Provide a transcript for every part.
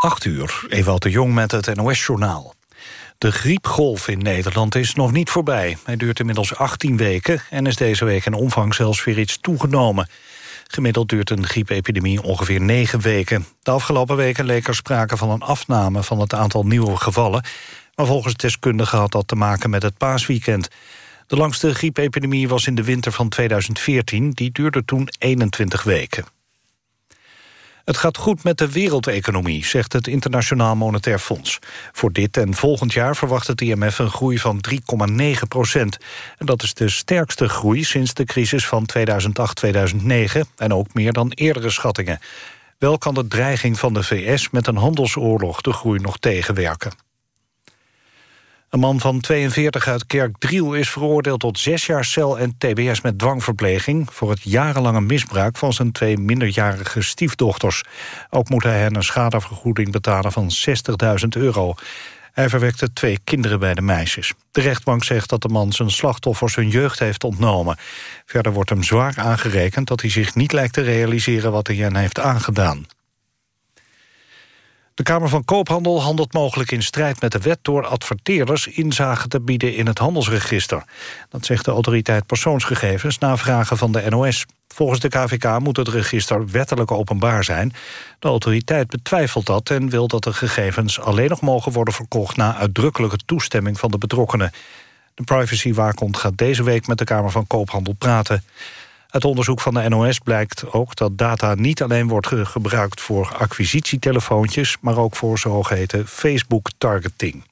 8 uur, Ewout de Jong met het NOS-journaal. De griepgolf in Nederland is nog niet voorbij. Hij duurt inmiddels 18 weken en is deze week in omvang zelfs weer iets toegenomen. Gemiddeld duurt een griepepidemie ongeveer 9 weken. De afgelopen weken leek er sprake van een afname van het aantal nieuwe gevallen... maar volgens deskundigen had dat te maken met het paasweekend. De langste griepepidemie was in de winter van 2014, die duurde toen 21 weken. Het gaat goed met de wereldeconomie, zegt het Internationaal Monetair Fonds. Voor dit en volgend jaar verwacht het IMF een groei van 3,9 procent. En dat is de sterkste groei sinds de crisis van 2008-2009... en ook meer dan eerdere schattingen. Wel kan de dreiging van de VS met een handelsoorlog de groei nog tegenwerken. Een man van 42 uit Kerkdriel is veroordeeld tot zes jaar cel en tbs met dwangverpleging voor het jarenlange misbruik van zijn twee minderjarige stiefdochters. Ook moet hij hen een schadevergoeding betalen van 60.000 euro. Hij verwekte twee kinderen bij de meisjes. De rechtbank zegt dat de man zijn slachtoffers hun jeugd heeft ontnomen. Verder wordt hem zwaar aangerekend dat hij zich niet lijkt te realiseren wat hij hen heeft aangedaan. De Kamer van Koophandel handelt mogelijk in strijd met de wet... door adverteerders inzage te bieden in het handelsregister. Dat zegt de autoriteit persoonsgegevens na vragen van de NOS. Volgens de KVK moet het register wettelijk openbaar zijn. De autoriteit betwijfelt dat en wil dat de gegevens alleen nog mogen worden verkocht... na uitdrukkelijke toestemming van de betrokkenen. De privacywaakhond gaat deze week met de Kamer van Koophandel praten. Uit onderzoek van de NOS blijkt ook dat data niet alleen wordt gebruikt voor acquisitietelefoontjes, maar ook voor zogeheten Facebook-targeting.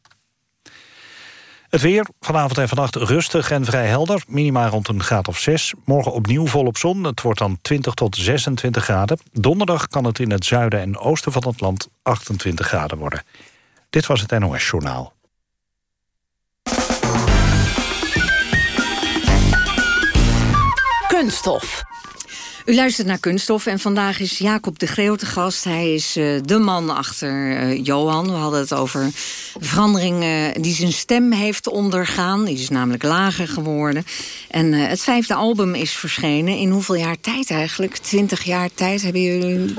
Het weer, vanavond en vannacht rustig en vrij helder. Minima rond een graad of 6. Morgen opnieuw volop zon. Het wordt dan 20 tot 26 graden. Donderdag kan het in het zuiden en oosten van het land 28 graden worden. Dit was het NOS Journaal. Kunststof. U luistert naar Kunststof en vandaag is Jacob de Greeuw te gast. Hij is uh, de man achter uh, Johan. We hadden het over veranderingen die zijn stem heeft ondergaan. Die is namelijk lager geworden. En uh, het vijfde album is verschenen. In hoeveel jaar tijd eigenlijk? Twintig jaar tijd hebben jullie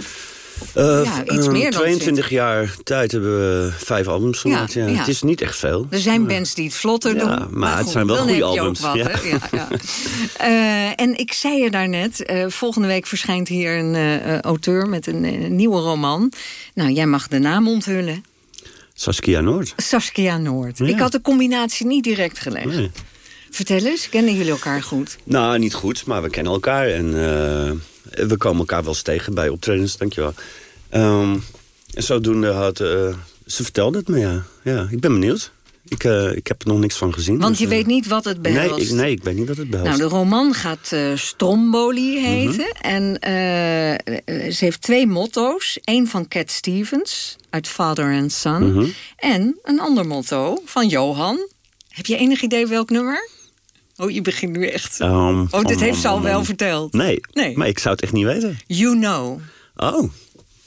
uh, ja, iets meer dan 22 jaar tijd hebben we vijf albums gemaakt. Ja, ja. Het is niet echt veel. Er zijn bands die het vlotter doen. Maar, maar het zijn wel goede albums. Wat, ja. Ja, uh, en ik zei je daarnet, uh, volgende week verschijnt hier een auteur met een nieuwe roman. Nou, jij mag de naam onthullen. Saskia Noord. Saskia Noord. Ik had de combinatie niet direct gelegd. Nee. Vertel eens, kennen jullie elkaar goed? Nou, niet goed, maar we kennen elkaar. En we komen elkaar wel eens tegen bij optredens, dankjewel. Um, en zodoende had... Uh, ze vertelde het me, ja. ja. Ik ben benieuwd. Ik, uh, ik heb er nog niks van gezien. Want dus, je uh, weet niet wat het behelst? Nee ik, nee, ik weet niet wat het behelst. Nou, de roman gaat Stromboli heten. Mm -hmm. En ze heeft twee motto's. Eén van Cat Stevens, uit Father and Son. Mm -hmm. En een ander motto van Johan. Heb je enig idee welk nummer? Oh, je begint nu echt. Um, oh, dit heeft ze al wel verteld. Nee, nee, maar ik zou het echt niet weten. You Know. Oh,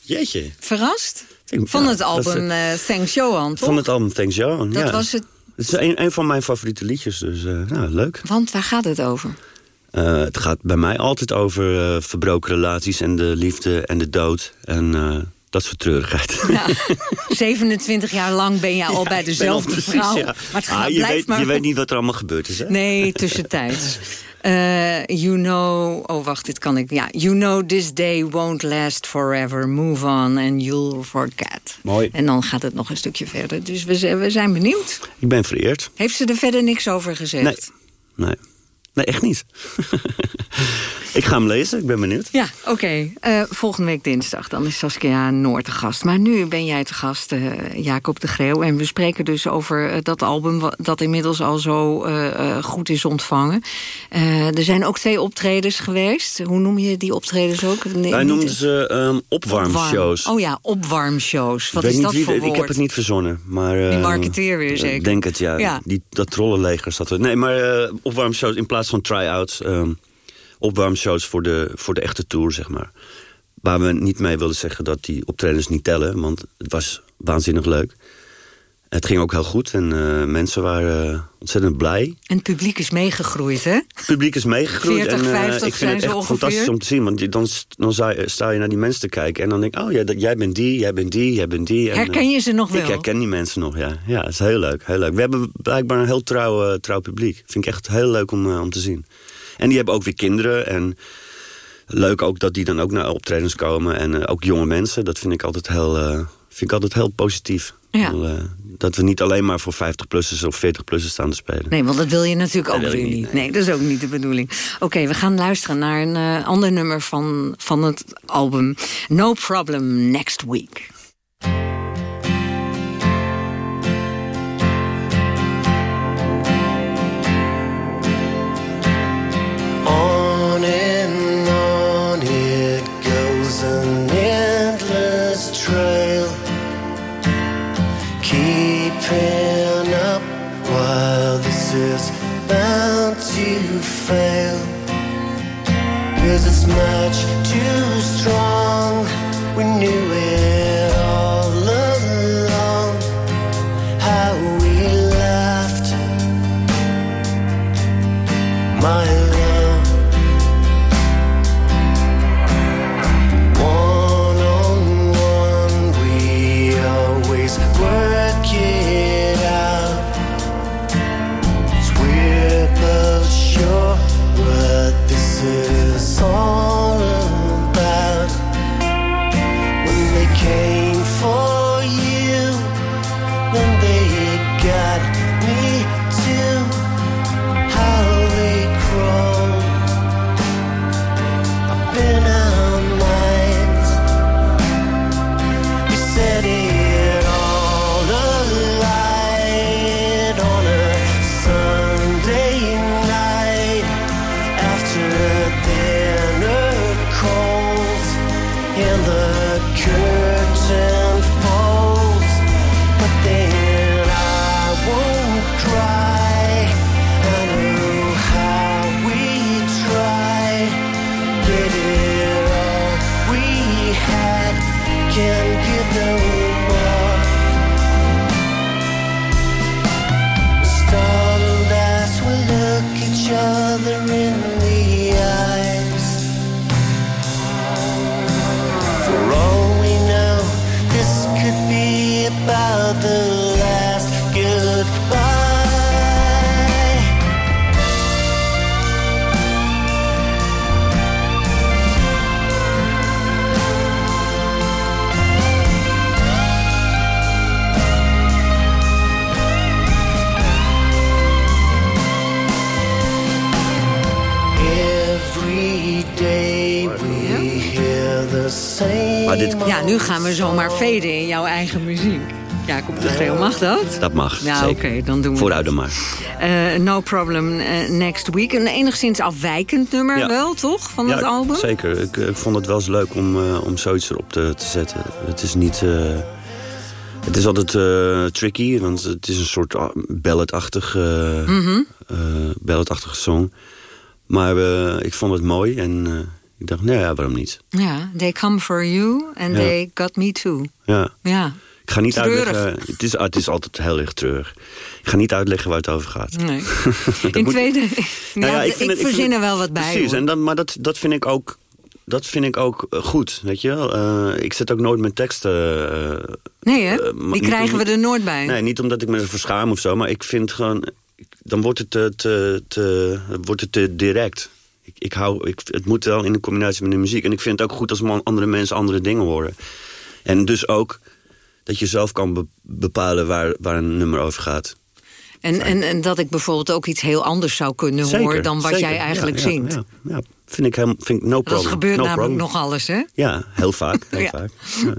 jeetje. Verrast? Van ja, het album uh, Thanks Johan? Van het album Thanks Johan, Dat ja. was het... Het is een, een van mijn favoriete liedjes, dus uh, nou, leuk. Want waar gaat het over? Uh, het gaat bij mij altijd over verbroken relaties en de liefde en de dood. En dat soort treurigheid. Ja, 27 jaar lang ben je al ja, bij dezelfde precies, vrouw. Ja. Maar het gaat, ah, je, weet, maar... je weet niet wat er allemaal gebeurd is, hè? Nee, tussentijds. Uh, you know... Oh, wacht, dit kan ik... Ja. You know this day won't last forever. Move on and you'll forget. Mooi. En dan gaat het nog een stukje verder. Dus we, we zijn benieuwd. Ik ben vereerd. Heeft ze er verder niks over gezegd? Nee. Nee. Nee, echt niet. ik ga hem lezen, ik ben benieuwd. Ja, oké. Okay. Uh, volgende week dinsdag, dan is Saskia Noord te gast. Maar nu ben jij te gast, uh, Jacob de Greeuw. En we spreken dus over uh, dat album dat inmiddels al zo goed is ontvangen. er zijn ook twee optredens geweest. Hoe noem je die optredens ook? Nee, Wij noemden ze um, opwarmshows. Opwarm. Oh ja, opwarmshows. Wat is dat wie, voor Ik heb het niet verzonnen. Maar, die marketeer weer zeker? Ik denk het, ja. ja. Die, dat trollenleger zat er. Nee, maar opwarmshows in plaats van try-outs, um, opwarmshows voor de, voor de echte tour, zeg maar. Waar we niet mee wilden zeggen dat die optredens niet tellen, want het was waanzinnig leuk. Het ging ook heel goed en uh, mensen waren uh, ontzettend blij. En het publiek is meegegroeid, hè? Het publiek is meegegroeid. 40, en, 50 ik vind het echt ongeveer. fantastisch om te zien. Want dan, dan sta je naar die mensen te kijken. En dan denk ik, oh ja, dat, jij bent die, jij bent die, jij bent die. En, herken je ze nog wel? Ik herken die mensen nog, ja. Ja, dat is heel leuk, heel leuk. We hebben blijkbaar een heel trouw, uh, trouw publiek. Vind ik echt heel leuk om, om te zien. En die hebben ook weer kinderen en... Leuk ook dat die dan ook naar optredens komen. En ook jonge mensen, dat vind ik altijd heel, vind ik altijd heel positief. Ja. Uh, dat we niet alleen maar voor 50-plussers of 40-plussers staan te spelen. Nee, want dat wil je natuurlijk ook weer niet. Nee, dat is ook niet de bedoeling. Oké, we gaan luisteren naar een ander nummer van, van het album No Problem Next Week. We zomaar faden in jouw eigen muziek. Jacob de Geel, mag dat? Dat mag, Ja, oké, dan doen we Vooruit dat. dan maar. Eh, no Problem eh, Next Week. Een enigszins afwijkend nummer Ja. wel, toch? Van het album? zeker. Ik, ik vond het wel eens leuk om, eh, om zoiets erop te, te zetten. Het is niet... eh, het is altijd eh, tricky, want het is een soort ah, balladachtig, eh eh, balladachtige song. Maar eh, ik vond het mooi en eh, ik dacht, nou ja, waarom niet? Ja, They Come For You and Ja. They Got Me Too. Ja. Ja, Ik ga niet Treurig. uitleggen... Het is, het is altijd heel erg treurig. Ik ga niet uitleggen waar het over gaat. nee. In tweede... Nou ja, ik ik, verzin er wel wat bij. Precies, hoor. en dan, maar dat, dat vind ik ook, dat vind ik ook eh, goed, weet je wel. Eh, ik zet ook nooit mijn teksten... eh, Nee, hè? Die krijgen om- we er nooit bij. Nee, niet omdat ik me ervoor schaam of zo, maar ik vind gewoon... Dan wordt het te, te, te, wordt het te direct. Ik, hou, ik, het moet wel in de combinatie met de muziek. En ik vind het ook goed als man, andere mensen andere dingen horen. En dus ook dat je zelf kan be- bepalen waar, waar een nummer over gaat. En, en, en dat ik bijvoorbeeld ook iets heel anders zou kunnen horen... dan wat zeker. jij eigenlijk Ja, zingt. Ja, ja. Vind ik helemaal, vind ik no problem. Dat gebeurt no namelijk nog alles, hè? Ja, heel vaak. Heel vaak.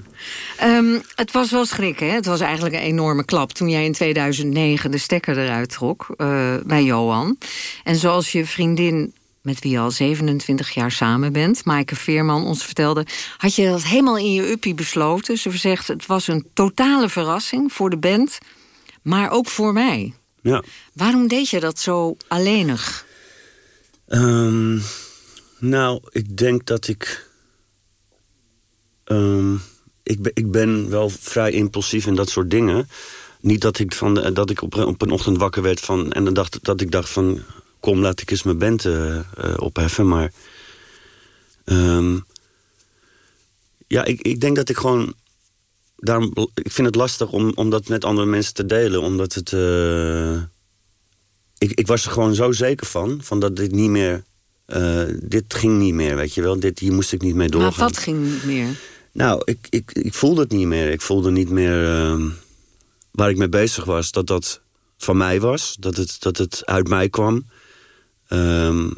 Ehm, het was wel schrikken, hè? Het was eigenlijk een enorme klap... toen jij in 2009 de stekker eruit trok eh, bij Johan. En zoals je vriendin, met wie je al 27 jaar samen bent... Maaike Veerman ons vertelde... had je dat helemaal in je uppie besloten. Ze zegt, het was een totale verrassing voor de band... maar ook voor mij. ja. Waarom deed je dat zo alleenig? Ehm, nou, ik denk dat ik... ehm, ik, ben, ik ben wel vrij impulsief in dat soort dingen. niet dat ik, van, dat ik op, op een ochtend wakker werd van, en dan dacht, dat ik dacht van... kom, laat ik eens mijn band eh, eh, opheffen. Maar ehm, ja, ik, ik denk dat ik gewoon... Daarom, ik vind het lastig om, om dat met andere mensen te delen. Omdat het... eh, ik, ik was er gewoon zo zeker van, van dat dit niet meer... dit ging niet meer, weet je wel. Dit, hier moest ik niet mee doorgaan. Maar wat ging niet meer? Nou, ik, ik, ik voelde het niet meer. Ik voelde niet meer ehm, waar ik mee bezig was. Dat dat van mij was. Dat het, dat het uit mij kwam. Ehm,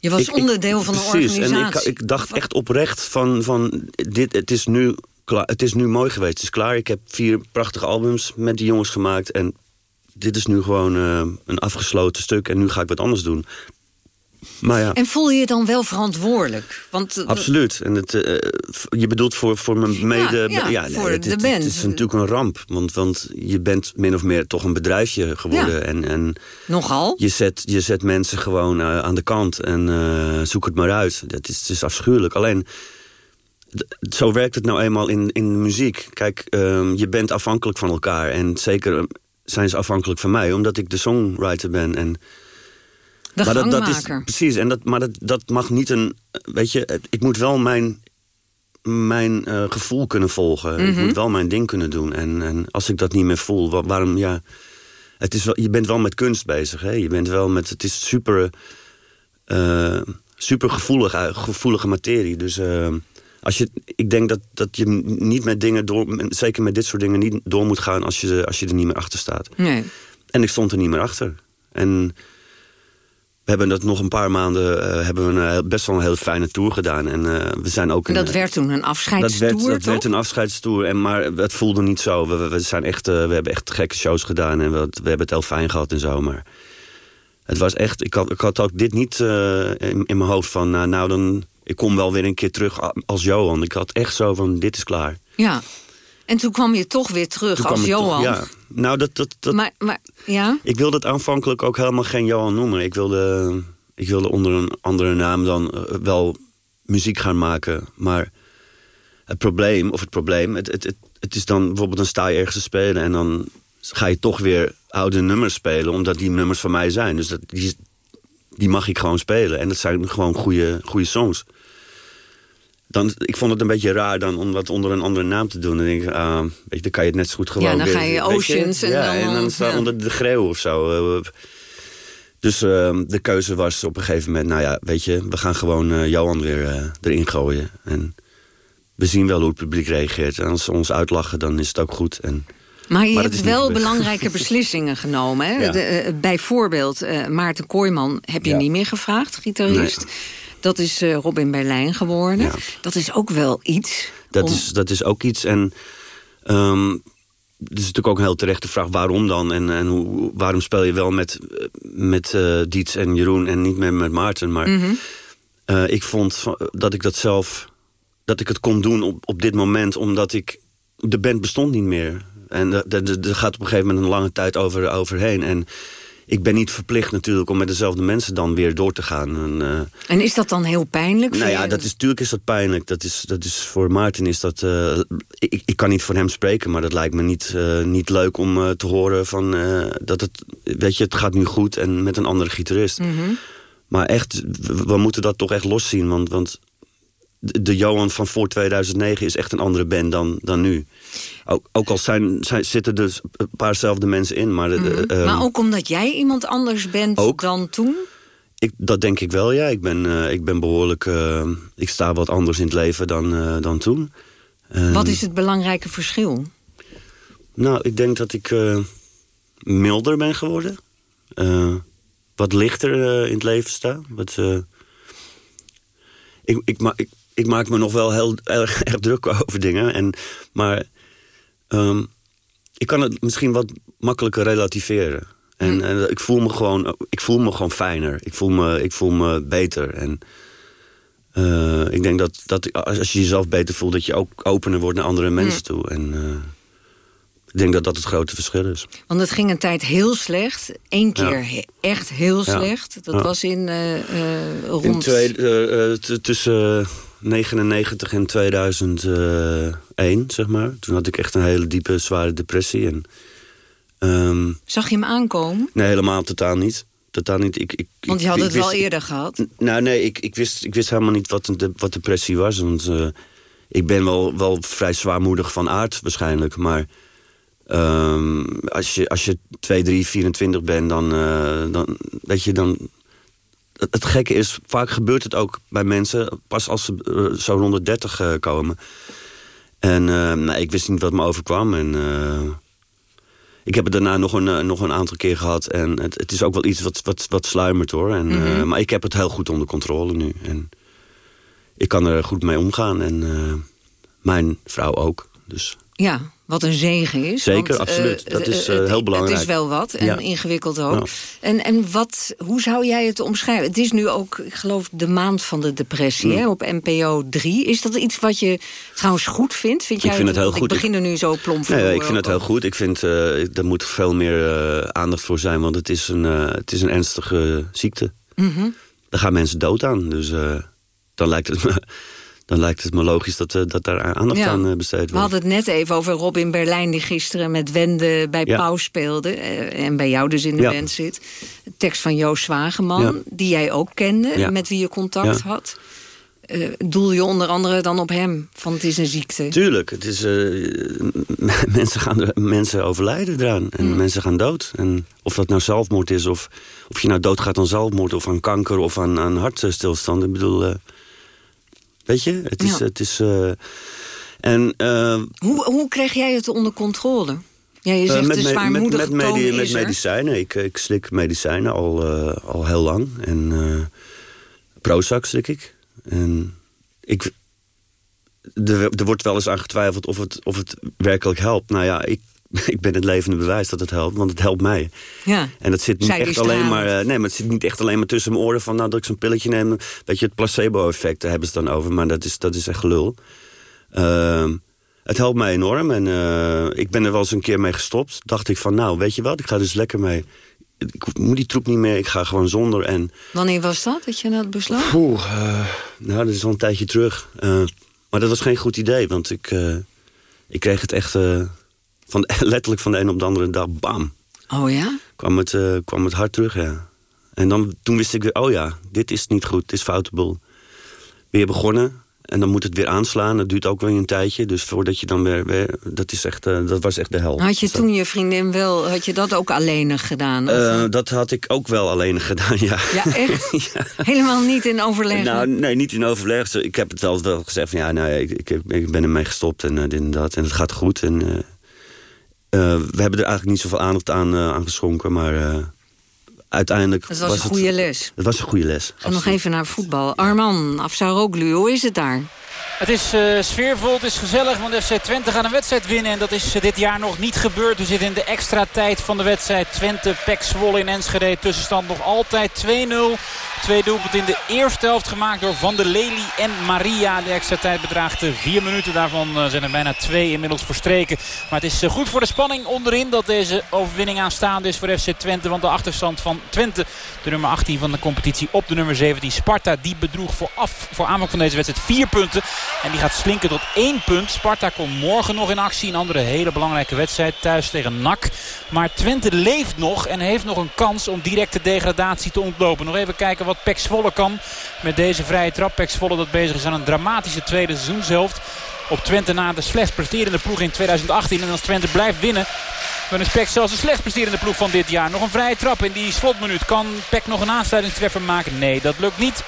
Je was ik- ik- onderdeel van de precies, organisatie. En ik, ik dacht echt oprecht van, van dit, het, is nu klaar, het is nu mooi geweest. Het is klaar. Ik heb vier prachtige albums met die jongens gemaakt. En dit is nu gewoon eh, een afgesloten stuk. En nu ga ik wat anders doen. Maar ja. En voel je je dan wel verantwoordelijk? Want eh, Absoluut. En het, eh, je bedoelt voor, voor mijn mede... ja, voor het, de het- band. Het is natuurlijk een ramp. Want, want je bent min of meer toch een bedrijfje geworden. Ja. En, en nogal. je, zet, je zet mensen gewoon eh, aan de kant. En zoek het maar uit. Dat is, het is afschuwelijk. Alleen, zo werkt het nou eenmaal in, in de muziek. Kijk, ehm, je bent afhankelijk van elkaar. En zeker eh, zijn ze afhankelijk van mij. Omdat ik de songwriter ben. En De maar dat, dat is precies, en dat, maar dat, dat mag niet een. Weet je, ik moet wel mijn, mijn eh, gevoel kunnen volgen. Ik Mhm. moet wel mijn ding kunnen doen. En, en als ik dat niet meer voel, wa- waarom ja. Het is wel, je bent wel met kunst bezig. Hè? Je bent wel met. Het is super. eh, super gevoelig, eh, gevoelige materie. Dus als je, ik denk dat, dat je niet met dingen door. Zeker met dit soort dingen niet door moet gaan als je, als je er niet meer achter staat. Nee. En ik stond er niet meer achter. En hebben dat nog een paar maanden... eh, hebben we een, heel- best wel een heel fijne tour gedaan. En eh, we zijn ook... En een, dat werd toen een dat afscheidstoer, werd, dat toch? werd een afscheidstoer. En, maar het voelde niet zo. We, we, zijn echt, eh, we hebben echt gekke shows gedaan. En we, we hebben het heel fijn gehad en zo. Maar het was echt... Ik had, ik had ook dit niet eh, in, in mijn hoofd van... nou, nou, dan... Ik kom wel weer een keer terug als Johan. Ik had echt zo van, dit is klaar. Ja. En toen kwam je toch weer terug Toen als toch- Johan. ja. Nou, dat, dat, dat, Maar, maar ja? Ik wilde het aanvankelijk ook helemaal geen Johan noemen. Ik wilde, ik wilde onder een andere naam dan eh, wel muziek gaan maken. Maar het probleem, of het probleem... Het, het, het, het is dan bijvoorbeeld, dan sta je ergens te spelen... en dan ga je toch weer oude nummers spelen... omdat die nummers van mij zijn. Dus dat, die, die mag ik gewoon spelen. En dat zijn gewoon goede, goede songs. Dan, ik vond het een beetje raar dan om dat onder een andere naam te doen. En denk ik, ah, weet je, dan kan je het net zo goed gewoon Ja, dan weer- ga je Oceans en ja, dan- en dan staat ja. onder de greeuw of zo. Eh, Dus eh, de keuze was op een gegeven moment... nou ja, weet je, we gaan gewoon eh, Johan weer eh, erin gooien. En we zien wel hoe het publiek reageert. En als ze ons uitlachen, dan is het ook goed. En Maar je Maar hebt wel gebeurd. belangrijke beslissingen genomen. Hè? Ja. De, bijvoorbeeld, Maarten Kooijman heb je niet meer gevraagd, gitarist. Nee. Dat is eh, Robin Berlijn geworden. Ja. Dat is ook wel iets. Dat, om- is, dat is ook iets. En ehm het is natuurlijk ook een heel terechte vraag. Waarom dan? En, en hoe, waarom speel je wel met, eh, met Diets en Jeroen en niet meer met Maarten? Maar Mhm. ik vond dat ik dat zelf... dat ik het kon doen op, op dit moment... omdat ik... de band bestond niet meer. En er gaat op een gegeven moment een lange tijd over, overheen. En ik ben niet verplicht natuurlijk om met dezelfde mensen dan weer door te gaan. En, eh, En is dat dan heel pijnlijk? nou ja, je? dat is, natuurlijk is dat pijnlijk. Dat is, dat is, voor Maarten is dat... eh, ik, ik kan niet voor hem spreken, maar dat lijkt me niet, eh, niet leuk om te horen van... dat het, weet je, het gaat nu goed en met een andere gitarist. Mhm. Maar echt, we, we moeten dat toch echt loszien. Want, want de Johan van voor 2009 is echt een andere band dan, dan nu. Ook, ook al zijn, zijn, zitten er een paarzelfde mensen in. Maar, de- Mhm. eh, maar ook omdat jij iemand anders bent ook. dan toen? ik, dat denk ik wel, ja. Ik ben, eh, ik ben behoorlijk... eh, ik sta wat anders in het leven dan, dan toen. En, Wat is het belangrijke verschil? Nou, ik denk dat ik milder ben geworden. Wat lichter in het leven sta. Wat, ik, ik, ma ik, ik maak me nog wel heel erg, erg druk over dingen. En, maar ehm, ik kan het misschien wat makkelijker relativeren. En, en ik, voel me gewoon, ik voel me gewoon fijner. Ik voel me, ik voel me beter. En eh, ik denk dat, dat als je jezelf beter voelt... dat je ook opener wordt naar andere mensen toe. En eh, ik denk dat dat het grote verschil is. Want het ging een tijd heel slecht. Eén keer Ja. he- echt heel Ja. slecht. Dat Ja. was in eh, eh, In rond... twee, tussen 99 en 2001, zeg maar. Toen had ik echt een hele diepe, zware depressie. En, ehm, Zag je hem aankomen? nee, helemaal totaal niet. Totaal niet. Ik, ik, Want je ik- had het wel eerder gehad. Nou, nee, ik, ik, wist, ik wist helemaal niet wat, de, wat depressie was. Want eh, ik ben wel, wel vrij zwaarmoedig van aard waarschijnlijk. Maar ehm, als, je, als je 2, 3, 24 bent, dan, eh, dan weet je, dan... Het, gekke is, vaak gebeurt het ook bij mensen... pas als ze eh, zo rond de 30 eh, komen. En eh, nou, ik wist niet wat me overkwam. En ik heb het daarna nog een, nog een aantal keer gehad. En het, het is ook wel iets wat, wat, wat sluimert hoor. En, eh, maar ik heb het heel goed onder controle nu. En ik kan er goed mee omgaan. En mijn vrouw ook. Dus Ja, wat een zegen is. Zeker, want, absoluut. eh, Dat is, eh, eh, heel Het belangrijk. is wel wat en Ja. ingewikkeld ook. Ja. En, en wat, hoe zou jij het omschrijven? Het is nu ook, ik geloof, de maand van de depressie Mm. hè, op NPO 3. Is dat iets wat je trouwens goed vindt? Vind Ik jij vind het heel goed. Ik begin er nu zo plomp voor. nee, ik vind het heel ook. goed. Ik vind, eh er moet veel meer eh, aandacht voor zijn. Want het is een, eh, het is een ernstige ziekte. Mhm. Daar gaan mensen dood aan. Dus eh, dan, lijkt het me, dan lijkt het me logisch dat, eh, dat daar aandacht Ja. aan eh, besteed wordt. We hadden het net even over Robin Berlijn... die gisteren met Wende bij Ja. Pauw speelde... eh, en bij jou dus in de Ja. band zit. Tekst van Joost Zwageman, die jij ook kende... Met wie je contact had. Doel je onder andere dan op hem, van het is een ziekte. Tuurlijk, het is, eh, mensen, gaan mensen overlijden eraan. En Mm. mensen gaan dood. En of dat nou zelfmoord is, of, of je nou doodgaat aan zelfmoord... of aan kanker, of aan, aan hartstilstand. Ik bedoel, weet je, het is... Ja. Het is eh, en eh, Hoe, hoe kreeg jij het onder controle? Ja, je eh, zegt met, medi- met is er. medicijnen. Ik, ik slik medicijnen al, al heel lang. En Prozac slik ik. En ik... Er, er wordt wel eens aan getwijfeld of het, of het werkelijk helpt. Nou ja, ik, ik ben het levende bewijs dat het helpt, want het helpt mij. Ja. En dat zit niet Zij echt alleen maar. eh, nee, maar het zit niet echt alleen maar tussen mijn oren van nou dat ik zo'n pilletje neem. Weet je, het placebo-effect daar hebben ze het dan over. Maar dat is, dat is echt gelul. Ehm, het helpt mij enorm. En eh, ik ben er wel eens een keer mee gestopt. Dacht ik van nou, weet je wat, ik ga dus lekker mee. Ik moet die troep niet meer, ik ga gewoon zonder. En Wanneer was dat, dat je dat besloot? Poeh, eh, nou, dat is al een tijdje terug. Maar dat was geen goed idee, want ik, ik kreeg het echt... van, letterlijk van de een op de andere dag, bam, Oh ja? kwam het, eh, kwam het hard terug, ja. En dan, toen wist ik weer, oh ja, dit is niet goed, dit is foutable. Weer begonnen, en dan moet het weer aanslaan. Dat duurt ook wel een tijdje, dus voordat je dan weer... weer dat, is echt, eh, dat was echt de hel. Had je toen je vriendin wel, had je dat ook alleenig gedaan? Eh, dat had ik ook wel alleen gedaan, ja. ja, echt? Helemaal niet in overleg? Nou, nee, niet in overleg. Ik heb het wel, wel gezegd van ja, nou, ja, ik, ik, ik ben ermee gestopt en dit en dat. En het gaat goed. En, we hebben er eigenlijk niet zoveel aandacht aan, eh, aan geschonken. Maar eh, uiteindelijk dat was, een goede het, les. Het was een goede les. En nog even naar voetbal. Arman, Afsaroglu, hoe is het daar? Het is eh, sfeervol, het is gezellig, want FC Twente gaat een wedstrijd winnen. En dat is eh, dit jaar nog niet gebeurd. We zitten in de extra tijd van de wedstrijd. Twente, Pek Zwolle in Enschede. Tussenstand nog altijd 2-0. Twee doelpunten in de eerste helft gemaakt door Van der Lely en Maria. De extra tijd bedraagt eh, vier minuten. Daarvan zijn er bijna twee inmiddels verstreken. Maar het is goed voor de spanning onderin dat deze overwinning aanstaande is voor FC Twente. Want de achterstand van Twente, de nummer 18 van de competitie op de nummer 17 Sparta. Die bedroeg voor, af, voor aanvang van deze wedstrijd vier punten. En die gaat slinken tot één punt. Sparta komt morgen nog in actie. Een andere hele belangrijke wedstrijd thuis tegen NAC. Maar Twente leeft nog en heeft nog een kans om directe degradatie te ontlopen. Nog even kijken wat Pek Zwolle kan met deze vrije trap. Pek Zwolle dat bezig is aan een dramatische tweede seizoenshelft. Op Twente na de slechts presterende ploeg in 2018. En als Twente blijft winnen, dan is Pek zelfs de slechts presterende ploeg van dit jaar. Nog een vrije trap in die slotminuut. Kan Pek nog een aansluitingstreffer maken? Nee, dat lukt niet.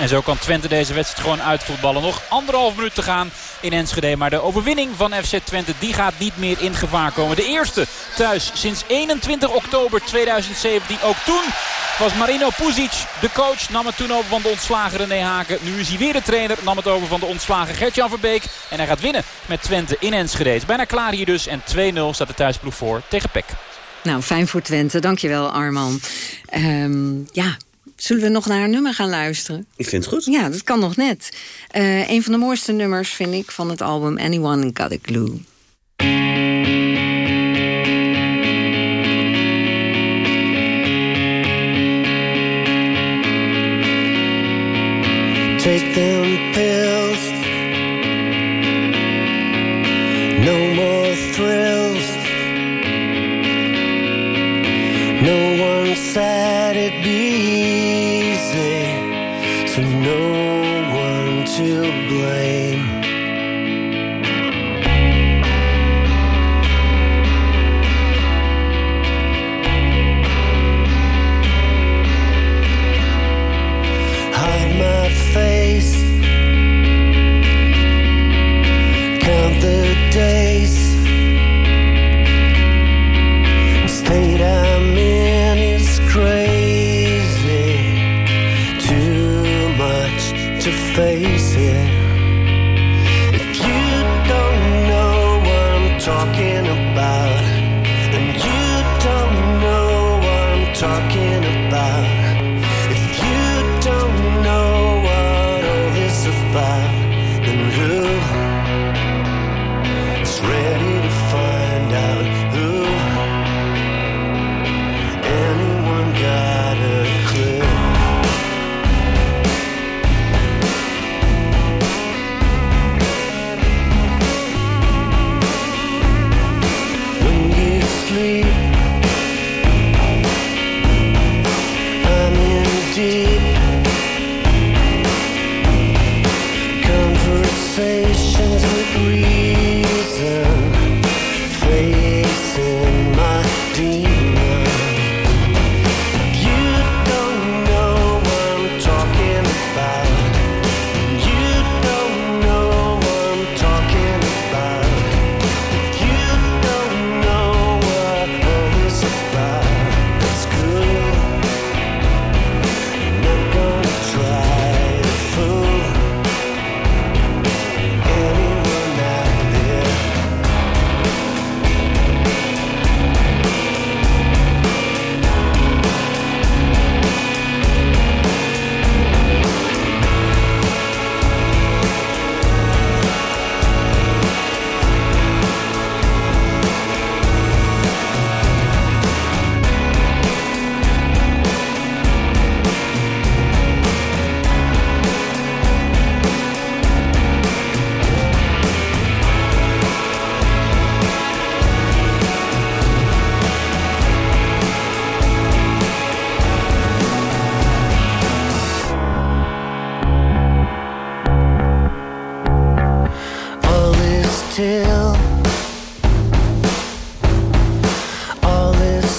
En zo kan Twente deze wedstrijd gewoon uitvoetballen. Nog anderhalf minuut te gaan in Enschede. Maar de overwinning van FC Twente die gaat niet meer in gevaar komen. De eerste thuis sinds 21 oktober 2017. Ook toen was Marino Puzic de coach. Nam het toen over van de ontslagen René Haken. Nu is hij weer de trainer. Nam het over van de ontslagen Gertjan Verbeek. En hij gaat winnen met Twente in Enschede. Het is bijna klaar hier dus. En 2-0 staat de thuisploeg voor tegen Pek. Nou, fijn voor Twente. Dankjewel, Arman. Ehm, ja, zullen we nog naar een nummer gaan luisteren? Ik vind het goed. Ja, dat kan nog net. Eh, een van de mooiste nummers, vind ik, van het album Anyone Got a Clue.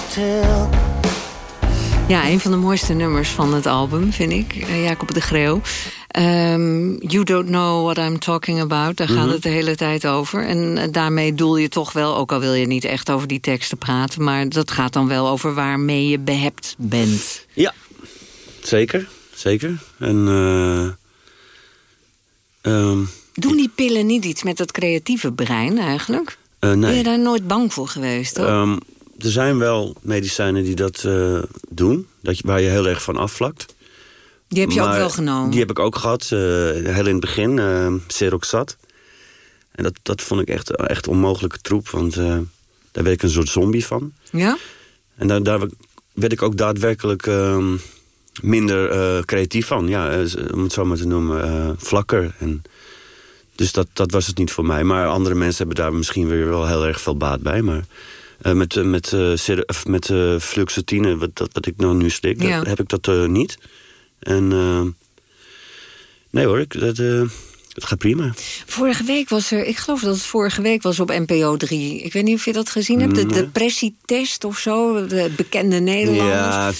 Still. Ja, een van de mooiste nummers van het album, vind ik. eh, Jacob de Greeuw. Ehm, you don't know what I'm talking about. Daar gaat het de hele tijd over. En eh, daarmee doel je toch wel, ook al wil je niet echt over die teksten praten... maar dat gaat dan wel over waarmee je behept bent. Ja, zeker. Zeker. En... eh ehm, Doen die pillen niet iets met dat creatieve brein eigenlijk? eh, Ben nee. je daar nooit bang voor geweest? Hoor? Ehm, er zijn wel medicijnen die dat eh, doen. Dat je, waar je heel erg van afvlakt. die heb je ook wel genomen. Die heb ik ook gehad, eh, heel in het begin, eh Seroxat. En dat, dat vond ik echt, echt onmogelijke troep, want daar werd ik een soort zombie van. Ja? En daar, daar werd ik ook daadwerkelijk ehm, minder creatief van. Ja, om het zo maar te noemen, vlakker. En dus dat, dat was het niet voor mij. Maar andere mensen hebben daar misschien weer wel heel erg veel baat bij. Maar eh, met, eh, met, eh, met eh, fluoxetine, wat, dat, wat ik nou nu slik, Ja. dat, heb ik dat niet. En nee hoor, ik, dat, het gaat prima. Vorige week was er, ik geloof dat het vorige week was op NPO 3. Ik weet niet of je dat gezien hebt. De depressietest of zo. De bekende Nederlanders. Ja,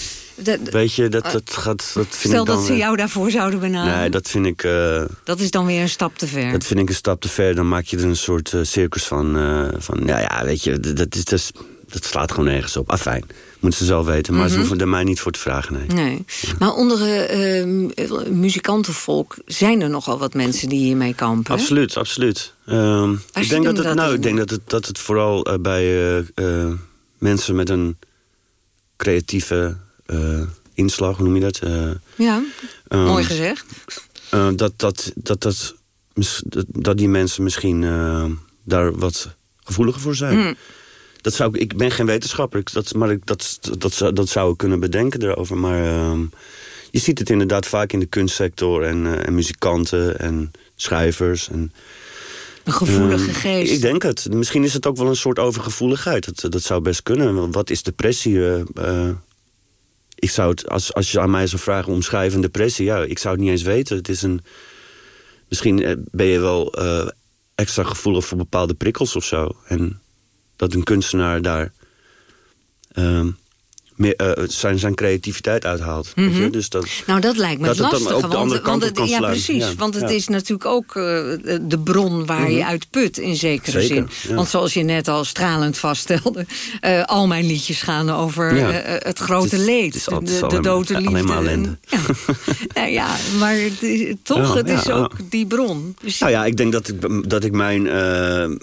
De- de- weet je, dat, dat, gaat, dat vind stel ik dan dat ze jou daarvoor zouden benaderen. Nee, dat vind ik... eh, Dat is dan weer een stap te ver. Dat vind ik een stap te ver. Dan maak je er een soort eh, circus van. eh, van ja, ja, weet je, dat, dat, slaat gewoon nergens op. Afijn, moeten ze zelf weten. Maar ze hoeven er mij niet voor te vragen, nee. Nee. Maar onder eh, eh, muzikantenvolk zijn er nogal wat mensen die hiermee kampen. hè? Absoluut, absoluut. Ehm, Waar ik denk dat het, dat nou, in? ik denk dat het, dat het vooral bij mensen met een creatieve inslag, hoe noem je dat? Eh, Ja, ehm, mooi gezegd. eh, dat, dat, dat, dat, dat, die mensen misschien eh, daar wat gevoeliger voor zijn. Mm. Dat zou, ik ik ben geen wetenschapper, ik- dat, maar ik, dat, dat, zou, dat zou ik kunnen bedenken erover. Maar ehm, je ziet het inderdaad vaak in de kunstsector en, eh, en muzikanten en schrijvers. En, Een gevoelige Ehm, geest. Ik denk het. Misschien is het ook wel een soort overgevoeligheid. Dat, dat zou best kunnen. Wat is depressie? eh, eh, ik zou het, als, als je aan mij zou vragen, omschrijven depressie... ja, ik zou het niet eens weten. Het is een... Misschien eh, ben je wel eh, extra gevoelig voor bepaalde prikkels of zo. En dat een kunstenaar daar... ehm, meer, eh, zijn, zijn creativiteit uithaalt. weet je? Dus dat, Nou, dat lijkt me Dat ook de want, andere kant want op het, kan ja, precies. Ja, Want het ja. is natuurlijk ook eh, de bron waar je uit put, in zekere Zeker, zin. ja. Want zoals je net al stralend vaststelde... eh, al mijn liedjes gaan over het grote Het is- leed. het is al- het is de, dode liefde. alleen maar en- ellende. Ja. ja, ja, maar het is- toch, het is ook die bron. Dus Nou ja, ik denk dat ik, dat ik mijn,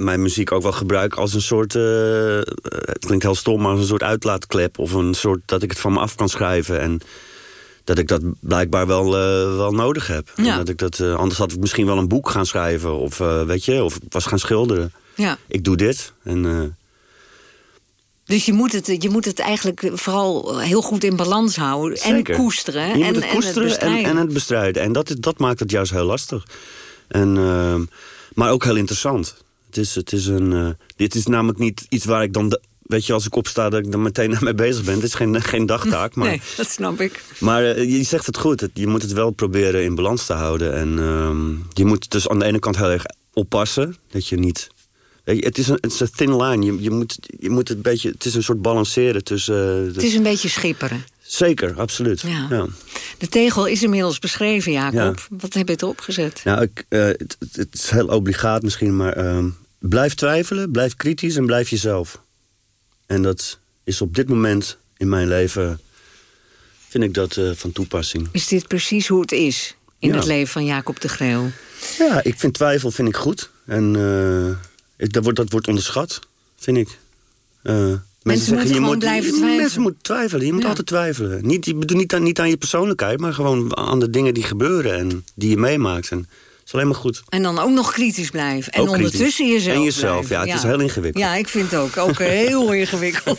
mijn muziek ook wel gebruik als een soort... het klinkt heel stom, maar als een soort uitlaatklep. Of een soort dat ik het van me af kan schrijven. En dat ik dat blijkbaar wel, eh, wel nodig heb. En dat ik dat, eh, anders had ik misschien wel een boek gaan schrijven. Of, eh, weet je, of was gaan schilderen. ja. Ik doe dit. En, Dus je moet, het, je moet het eigenlijk vooral heel goed in balans houden. Zeker. En koesteren. Je en, moet het koesteren en, het en, bestrijden. en het bestrijden. En dat, dat maakt het juist heel lastig. En, ehm, maar ook heel interessant. Het is, het is een, dit is namelijk niet iets waar ik dan... de- weet je, als ik opsta, dat ik dan meteen mee bezig ben. Het is geen, geen dagtaak. Maar, Nee, dat snap ik. maar eh, je zegt het goed. Het- je moet het wel proberen in balans te houden. En ehm, je moet dus aan de ene kant heel erg oppassen. Dat je niet... weet je, Het is een, het is een thin line. Je, je, moet, je moet het, beetje, het is een soort balanceren tussen... eh, Het is een beetje schipperen. Zeker, absoluut. Ja. ja. De tegel is inmiddels beschreven, Jacob. Wat heb je erop gezet? Nou, ik, eh, het, het- het is heel obligaat misschien, maar ehm, blijf twijfelen, blijf kritisch en blijf jezelf. En dat is op dit moment in mijn leven, vind ik dat eh, van toepassing. Is dit precies hoe het is in Ja. het leven van Jacob de Greel? Ja, ik vind twijfel vind ik goed. En ik, dat, wordt, dat wordt onderschat, vind ik. Eh, mensen moeten gewoon blijven twijfelen. Mensen moeten twijfelen, je moet Ja. altijd twijfelen. Niet, ik bedoel niet aan, niet aan je persoonlijkheid, maar gewoon aan de dingen die gebeuren en die je meemaakt. En is alleen maar goed. En dan ook nog kritisch blijven. En Ook kritisch. ondertussen jezelf En jezelf, blijven. ja, het is heel ingewikkeld. Ja, ik vind het ook. Ook heel ingewikkeld.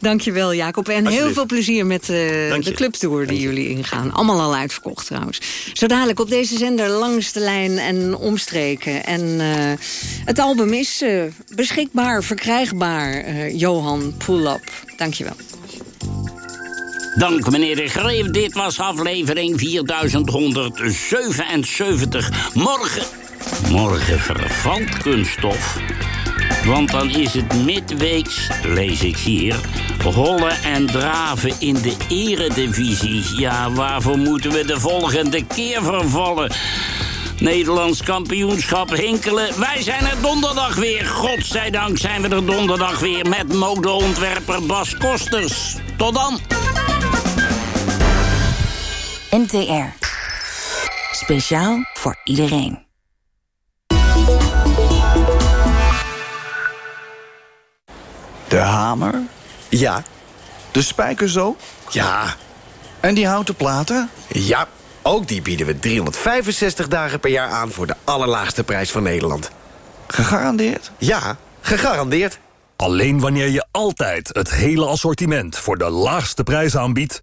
Dankjewel, Jacob. En heel veel plezier met eh, Dank de clubtour die jullie ingaan. Allemaal al uitverkocht trouwens. Zo dadelijk op deze zender langs de lijn en omstreken. En eh, het album is eh, beschikbaar, verkrijgbaar. Eh, Johan Pull-up. Dankjewel. Dank meneer de Greef. Dit was aflevering 4177. Morgen. Morgen vervalt kunststof. Want dan is het midweeks, lees ik hier, hollen en draven in de eredivisie. Ja, waarvoor moeten we de volgende keer vervallen? Nederlands kampioenschap hinkelen. Wij zijn er donderdag weer. Godzijdank zijn we er donderdag weer met modeontwerper Bas Kosters. Tot dan. NTR. Speciaal voor iedereen. De hamer? Ja, De spijker zo? ja, En die houten platen? ja. Ook die bieden we 365 dagen per jaar aan voor de allerlaagste prijs van Nederland. Gegarandeerd? Ja, gegarandeerd. Alleen wanneer je altijd het hele assortiment voor de laagste prijs aanbiedt...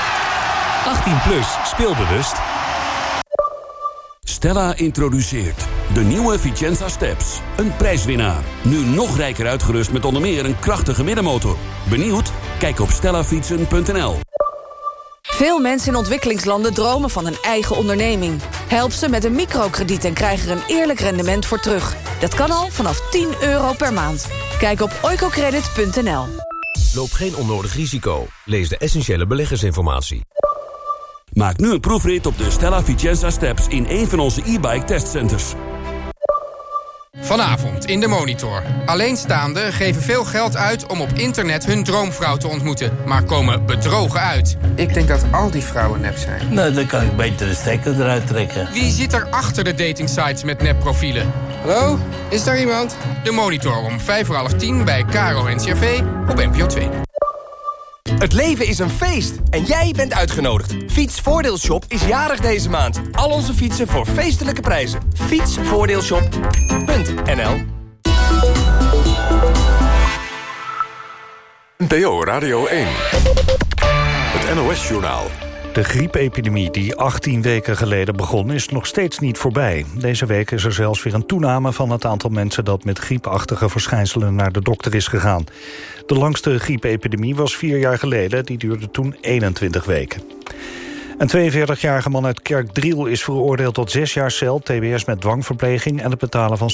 18 plus, speelbewust. Stella introduceert de nieuwe Vicenza Steps. Een prijswinnaar. Nu nog rijker uitgerust met onder meer een krachtige middenmotor. Benieuwd? Kijk op stellafietsen.nl. Veel mensen in ontwikkelingslanden dromen van een eigen onderneming. Help ze met een microkrediet en krijg er een eerlijk rendement voor terug. Dat kan al vanaf 10 euro per maand. Kijk op oicocredit.nl. Loop geen onnodig risico. Lees de essentiële beleggersinformatie. Maak nu een proefrit op de Stella Vicenza Steps in een van onze e-bike testcenters. Vanavond in de Monitor. Alleenstaanden geven veel geld uit om op internet hun droomvrouw te ontmoeten, maar komen bedrogen uit. Ik denk dat al die vrouwen nep zijn. Nou, dan kan ik beter de stekker eruit trekken. Wie zit er achter de datingsites met nepprofielen? Hallo? Is daar iemand? De Monitor om 5 voor half tien bij Caro en CRV op NPO 2. Het leven is een feest en jij bent uitgenodigd. Fietsvoordeelshop is jarig deze maand. Al onze fietsen voor feestelijke prijzen. Fietsvoordeelshop.nl NPO Radio 1. Het NOS-journaal. De griepepidemie die 18 weken geleden begon is nog steeds niet voorbij. Deze week is er zelfs weer een toename van het aantal mensen... dat met griepachtige verschijnselen naar de dokter is gegaan. De langste griepepidemie was vier jaar geleden. Die duurde toen 21 weken. Een 42-jarige man uit Kerkdriel is veroordeeld tot zes jaar cel... tbs met dwangverpleging en het betalen van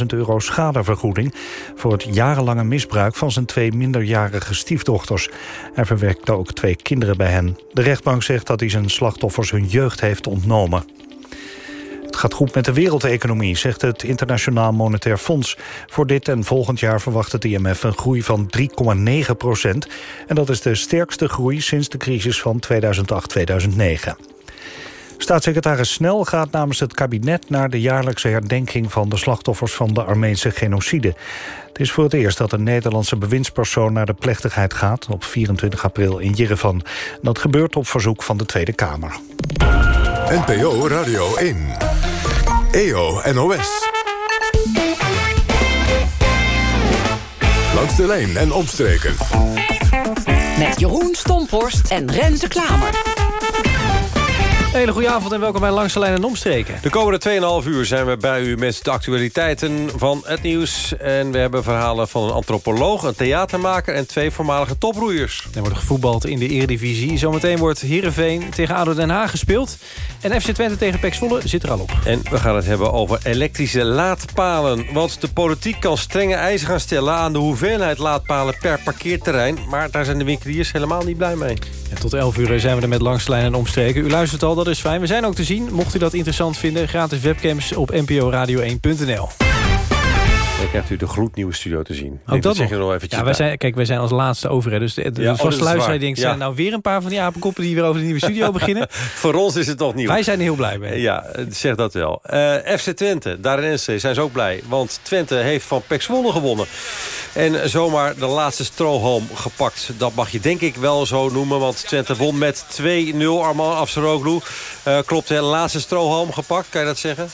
60.000 euro schadevergoeding... voor het jarenlange misbruik van zijn twee minderjarige stiefdochters. Hij verwerkte ook twee kinderen bij hen. De rechtbank zegt dat hij zijn slachtoffers hun jeugd heeft ontnomen. Het gaat goed met de wereldeconomie, zegt het Internationaal Monetair Fonds. Voor dit en volgend jaar verwacht het IMF een groei van 3,9 procent. En dat is de sterkste groei sinds de crisis van 2008-2009. Staatssecretaris Snel gaat namens het kabinet naar de jaarlijkse herdenking van de slachtoffers van de Armeense genocide. Het is voor het eerst dat een Nederlandse bewindspersoon naar de plechtigheid gaat op 24 april in Jerevan. Dat gebeurt op verzoek van de Tweede Kamer. NPO Radio 1. EO NOS. Langs de lijn en omstreken. Met Jeroen Stomphorst en Renze Klamer. Hele goede avond en welkom bij Langs de Lijn en Omstreken. De komende 2,5 uur zijn we bij u met de actualiteiten van het nieuws. En we hebben verhalen van een antropoloog, een theatermaker... en twee voormalige toproeiers. Er wordt gevoetbald in de eredivisie. Zometeen wordt Heerenveen tegen ADO Den Haag gespeeld. En FC Twente tegen Pek Zwolle zit er al op. En we gaan het hebben over elektrische laadpalen. Want de politiek kan strenge eisen gaan stellen... aan de hoeveelheid laadpalen per parkeerterrein. Maar daar zijn de winkeliers helemaal niet blij mee. En tot 11 uur zijn we er met Langs de Lijn en Omstreken. U luistert al, dat is fijn. We zijn ook te zien. Mocht u dat interessant vinden, gratis webcams op nporadio1.nl. Krijgt u de gloednieuwe studio te zien. Ook dat zeg nog. je nog eventjes ja, wij zijn, kijk, wij zijn als laatste over. Hè, dus de, de Ja, oh, vaste luisteraar denkt... Ja. zijn nou weer een paar van die apenkoppen... die weer over de nieuwe studio beginnen? Voor ons is het toch nieuw. Wij zijn er heel blij mee. Ja, zeg dat wel. Eh, FC Twente, daar in NC zijn ze ook blij. Want Twente heeft van Pek Zwolle gewonnen. En zomaar de laatste strohalm gepakt. Dat mag je denk ik wel zo noemen. Want Twente won met 2-0. Arman Afseroglu. Eh klopt, de laatste strohalm gepakt. Kan je dat zeggen?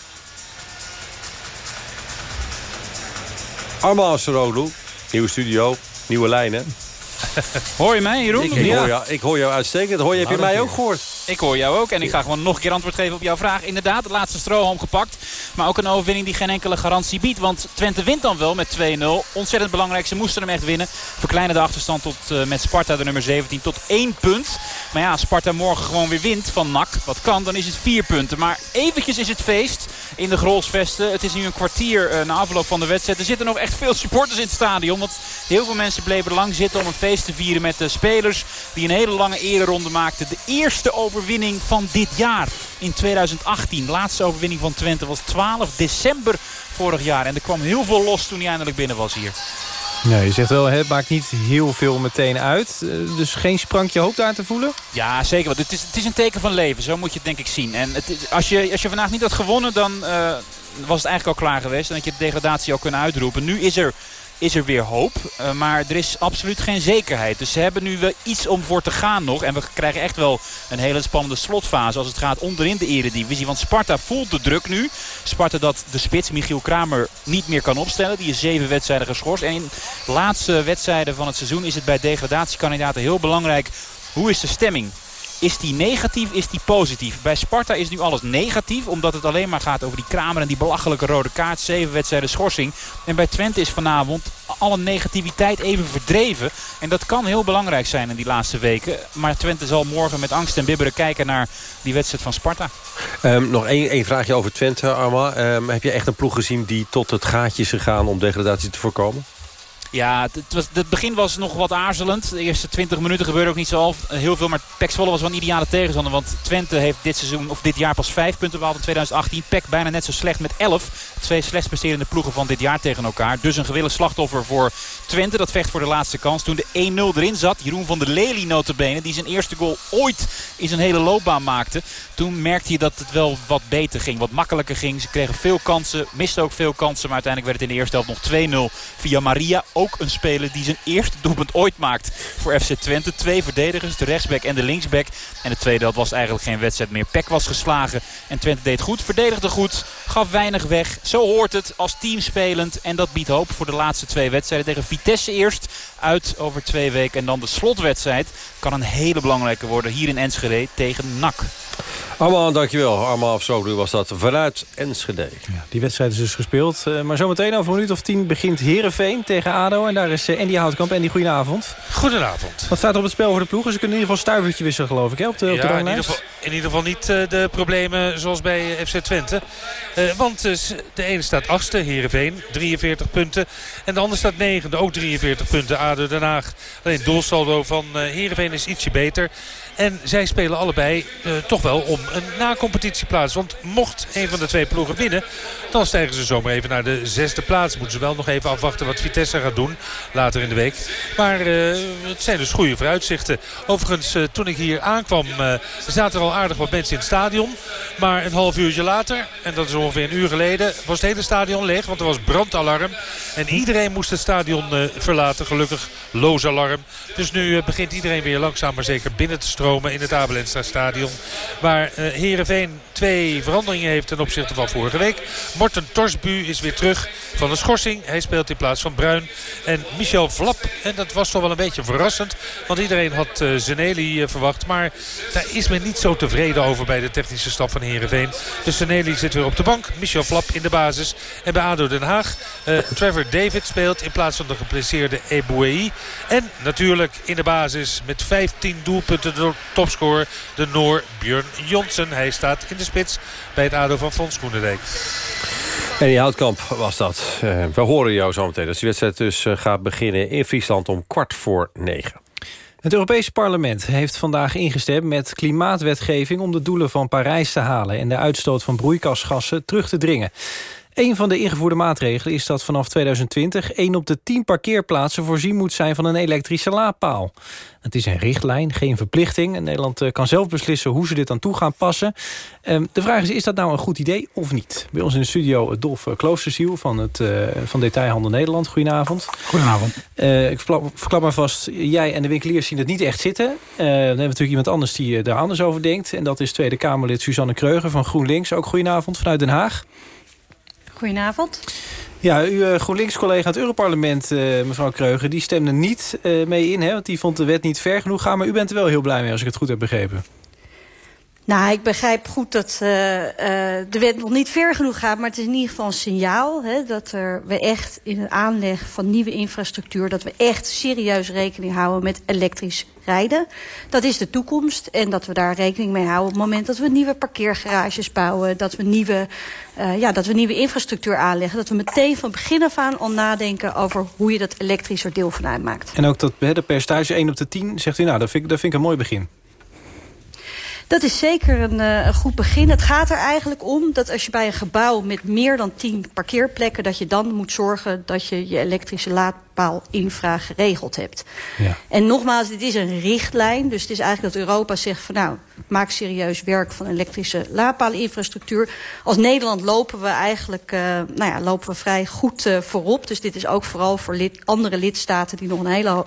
Arman Afseroglu. Nieuwe studio. Nieuwe lijnen. Hoor je mij, Jeroen? Ik, ik, hoor jou, ik hoor jou uitstekend. Hoor je, heb je Nou, mij ook gehoord? Ik hoor jou ook en ik ga gewoon nog een keer antwoord geven op jouw vraag. Inderdaad, de laatste strohalm gepakt. Maar ook een overwinning die geen enkele garantie biedt. Want Twente wint dan wel met 2-0. Ontzettend belangrijk, ze moesten hem echt winnen. Verkleinen de achterstand tot, eh, met Sparta, de nummer 17, tot 1 punt. Maar ja, Sparta morgen gewoon weer wint van NAC, wat kan, dan is het 4 punten. Maar eventjes is het feest in de Grolsvesten. Het is nu een kwartier eh, na afloop van de wedstrijd. Er zitten nog echt veel supporters in het stadion. Want heel veel mensen bleven lang zitten om een feest te vieren met de spelers. Die een hele lange ereronde maakten. De eerste overwinning van dit jaar in 2018. De laatste overwinning van Twente was 12 december vorig jaar. En er kwam heel veel los toen hij eindelijk binnen was hier. Nee, je zegt wel, het maakt niet heel veel meteen uit. Eh, Dus geen sprankje hoop daar te voelen? Ja, zeker. Het is, het is een teken van leven. Zo moet je het denk ik zien. En het, is- als, je, als je vandaag niet had gewonnen, dan eh, was het eigenlijk al klaar geweest. Dan had je de degradatie al kunnen uitroepen. Nu is er, is er weer hoop. eh, maar er is absoluut geen zekerheid. Dus ze hebben nu wel iets om voor te gaan nog. En we krijgen echt wel een hele spannende slotfase als het gaat onderin de eredivisie. Want Sparta voelt de druk nu. Sparta dat de spits Michiel Kramer niet meer kan opstellen. Die is zeven wedstrijden geschorst. En in de laatste wedstrijden van het seizoen is het bij degradatiekandidaten heel belangrijk. Hoe is de stemming? Is die negatief, is die positief? Bij Sparta is nu alles negatief, omdat het alleen maar gaat over die Kramer en die belachelijke rode kaart. Zeven wedstrijden schorsing. En bij Twente is vanavond alle negativiteit even verdreven. En dat kan heel belangrijk zijn in die laatste weken. Maar Twente zal morgen met angst en bibberen kijken naar die wedstrijd van Sparta. Ehm, nog één, één vraagje over Twente, Arma. Ehm, heb je echt een ploeg gezien die tot het gaatje is gegaan om degradatie te voorkomen? Ja, het, was, het begin was nog wat aarzelend. De eerste 20 minuten gebeurde ook niet zo heel veel. Maar Pek Zwolle was wel een ideale tegenstander. Want Twente heeft dit, seizoen, of dit jaar pas 5 punten behaald in 2018. Pek bijna net zo slecht met 11. Twee slechts presterende ploegen van dit jaar tegen elkaar. Dus een gewillig slachtoffer voor Twente. Dat vecht voor de laatste kans. Toen de 1-0 erin zat, Jeroen van der Lely notabene. Die zijn eerste goal ooit in zijn hele loopbaan maakte. Toen merkte je dat het wel wat beter ging. Wat makkelijker ging. Ze kregen veel kansen. Misten ook veel kansen. Maar uiteindelijk werd het in de eerste helft nog 2-0 via Maria. Ook een speler die zijn eerste doelpunt ooit maakt voor FC Twente. Twee verdedigers, de rechtsback en de linksback. En de tweede helft was eigenlijk geen wedstrijd meer. Peck was geslagen en Twente deed goed, verdedigde goed, gaf weinig weg. Zo hoort het als team spelend en dat biedt hoop voor de laatste twee wedstrijden. Tegen Vitesse eerst, uit over twee weken. En dan de slotwedstrijd kan een hele belangrijke worden hier in Enschede tegen NAC. Armand, dankjewel. Armand Afsoglu was dat vanuit Enschede. Ja, die wedstrijd is dus gespeeld. Uh, maar zometeen over een minuut of tien begint Herenveen tegen ADO. En daar is uh, Andy Houtkamp. Andy, goedenavond. Goedenavond. Wat staat er op het spel voor de ploegen? Ze kunnen in ieder geval stuivertje wisselen, geloof ik, hè, op de, op ja, de in ieder, geval, in ieder geval niet uh, de problemen zoals bij FC Twente. want de ene staat achtste, Herenveen, 43 punten. En de andere staat negende, ook 43 punten, ADO Den Haag. Alleen het doelsaldo van Herenveen is ietsje beter. En zij spelen allebei uh, toch wel om een na-competitieplaats. Want mocht een van de twee ploegen winnen... dan stijgen ze zomaar even naar de zesde plaats. Moeten ze wel nog even afwachten wat Vitesse gaat doen later in de week. Maar uh, het zijn dus goede vooruitzichten. Overigens, uh, toen ik hier aankwam... zaten er al aardig wat mensen in het stadion. Maar een half uurtje later, en dat is ongeveer een uur geleden... was het hele stadion leeg, want er was brandalarm. En iedereen moest het stadion verlaten. Gelukkig loos alarm. Dus nu begint iedereen weer langzaam maar zeker binnen te stromen in het Abelenstra stadion. Waar uh, Heerenveen twee veranderingen heeft ten opzichte van vorige week. Morten Torsbu is weer terug van de schorsing. Hij speelt in plaats van Bruin. En Michel Vlap, en dat was toch wel een beetje verrassend. Want iedereen had uh, Zeneli uh, verwacht. Maar daar is men niet zo tevreden over bij de technische staf van Heerenveen. Dus Zeneli zit weer op de bank. Michel Vlap in de basis. En bij ADO Den Haag, Trevor David speelt in plaats van de geplaceerde Ebouei. En natuurlijk in de basis met 15 doelpunten door topscorer de Noor Björn Jonsen. Hij staat in de spits bij het ADO van Fons Groenendijk. En die Houtkamp was dat. Uh, we horen jou zo meteen. Dat die wedstrijd dus uh, gaat beginnen in Friesland om kwart voor negen. Het Europese parlement heeft vandaag ingestemd met klimaatwetgeving... om de doelen van Parijs te halen en de uitstoot van broeikasgassen terug te dringen. Een van de ingevoerde maatregelen is dat vanaf 2020... één op de 10 parkeerplaatsen voorzien moet zijn van een elektrische laadpaal. Het is een richtlijn, geen verplichting. Nederland eh, kan zelf beslissen hoe ze dit aan toe gaan passen. Um, de vraag is, is dat nou een goed idee of niet? Bij ons in de studio Dolf Kloosterziel van, het, van Detailhandel Nederland. Goedenavond. Goedenavond. Uh, ik verklap maar vast, jij en de winkeliers zien het niet echt zitten. Uh, dan hebben we natuurlijk iemand anders die daar anders over denkt. En dat is Tweede Kamerlid Suzanne Kreuger van GroenLinks. Ook goedenavond vanuit Den Haag. Goedenavond. Ja, uw GroenLinks-collega het Europarlement, uh, mevrouw Kreuger... die stemde niet uh, mee in, hè, want die vond de wet niet ver genoeg gaan. Maar u bent er wel heel blij mee, als ik het goed heb begrepen. Nou, ik begrijp goed dat uh, de wet nog niet ver genoeg gaat... maar het is in ieder geval een signaal hè, dat er, we echt in de aanleg van nieuwe infrastructuur... dat we echt serieus rekening houden met elektrisch rijden. Dat is de toekomst en dat we daar rekening mee houden... op het moment dat we nieuwe parkeergarages bouwen... dat we nieuwe, uh, ja, dat we nieuwe infrastructuur aanleggen... dat we meteen van begin af aan al nadenken... over hoe je dat elektrisch er deel van uitmaakt. En ook dat de percentage 1 op de 10, zegt u, nou, dat vind, dat vind ik een mooi begin. Dat is zeker een, uh, een, goed begin. Het gaat er eigenlijk om dat als je bij een gebouw met meer dan 10 parkeerplekken... dat je dan moet zorgen dat je je elektrische laadpaalinfra geregeld hebt. Ja. En nogmaals, dit is een richtlijn. Dus het is eigenlijk dat Europa zegt van nou, maak serieus werk van elektrische laadpaalinfrastructuur. Als Nederland lopen we eigenlijk uh, nou ja, lopen we vrij goed uh, voorop. Dus dit is ook vooral voor lid, andere lidstaten die nog een hele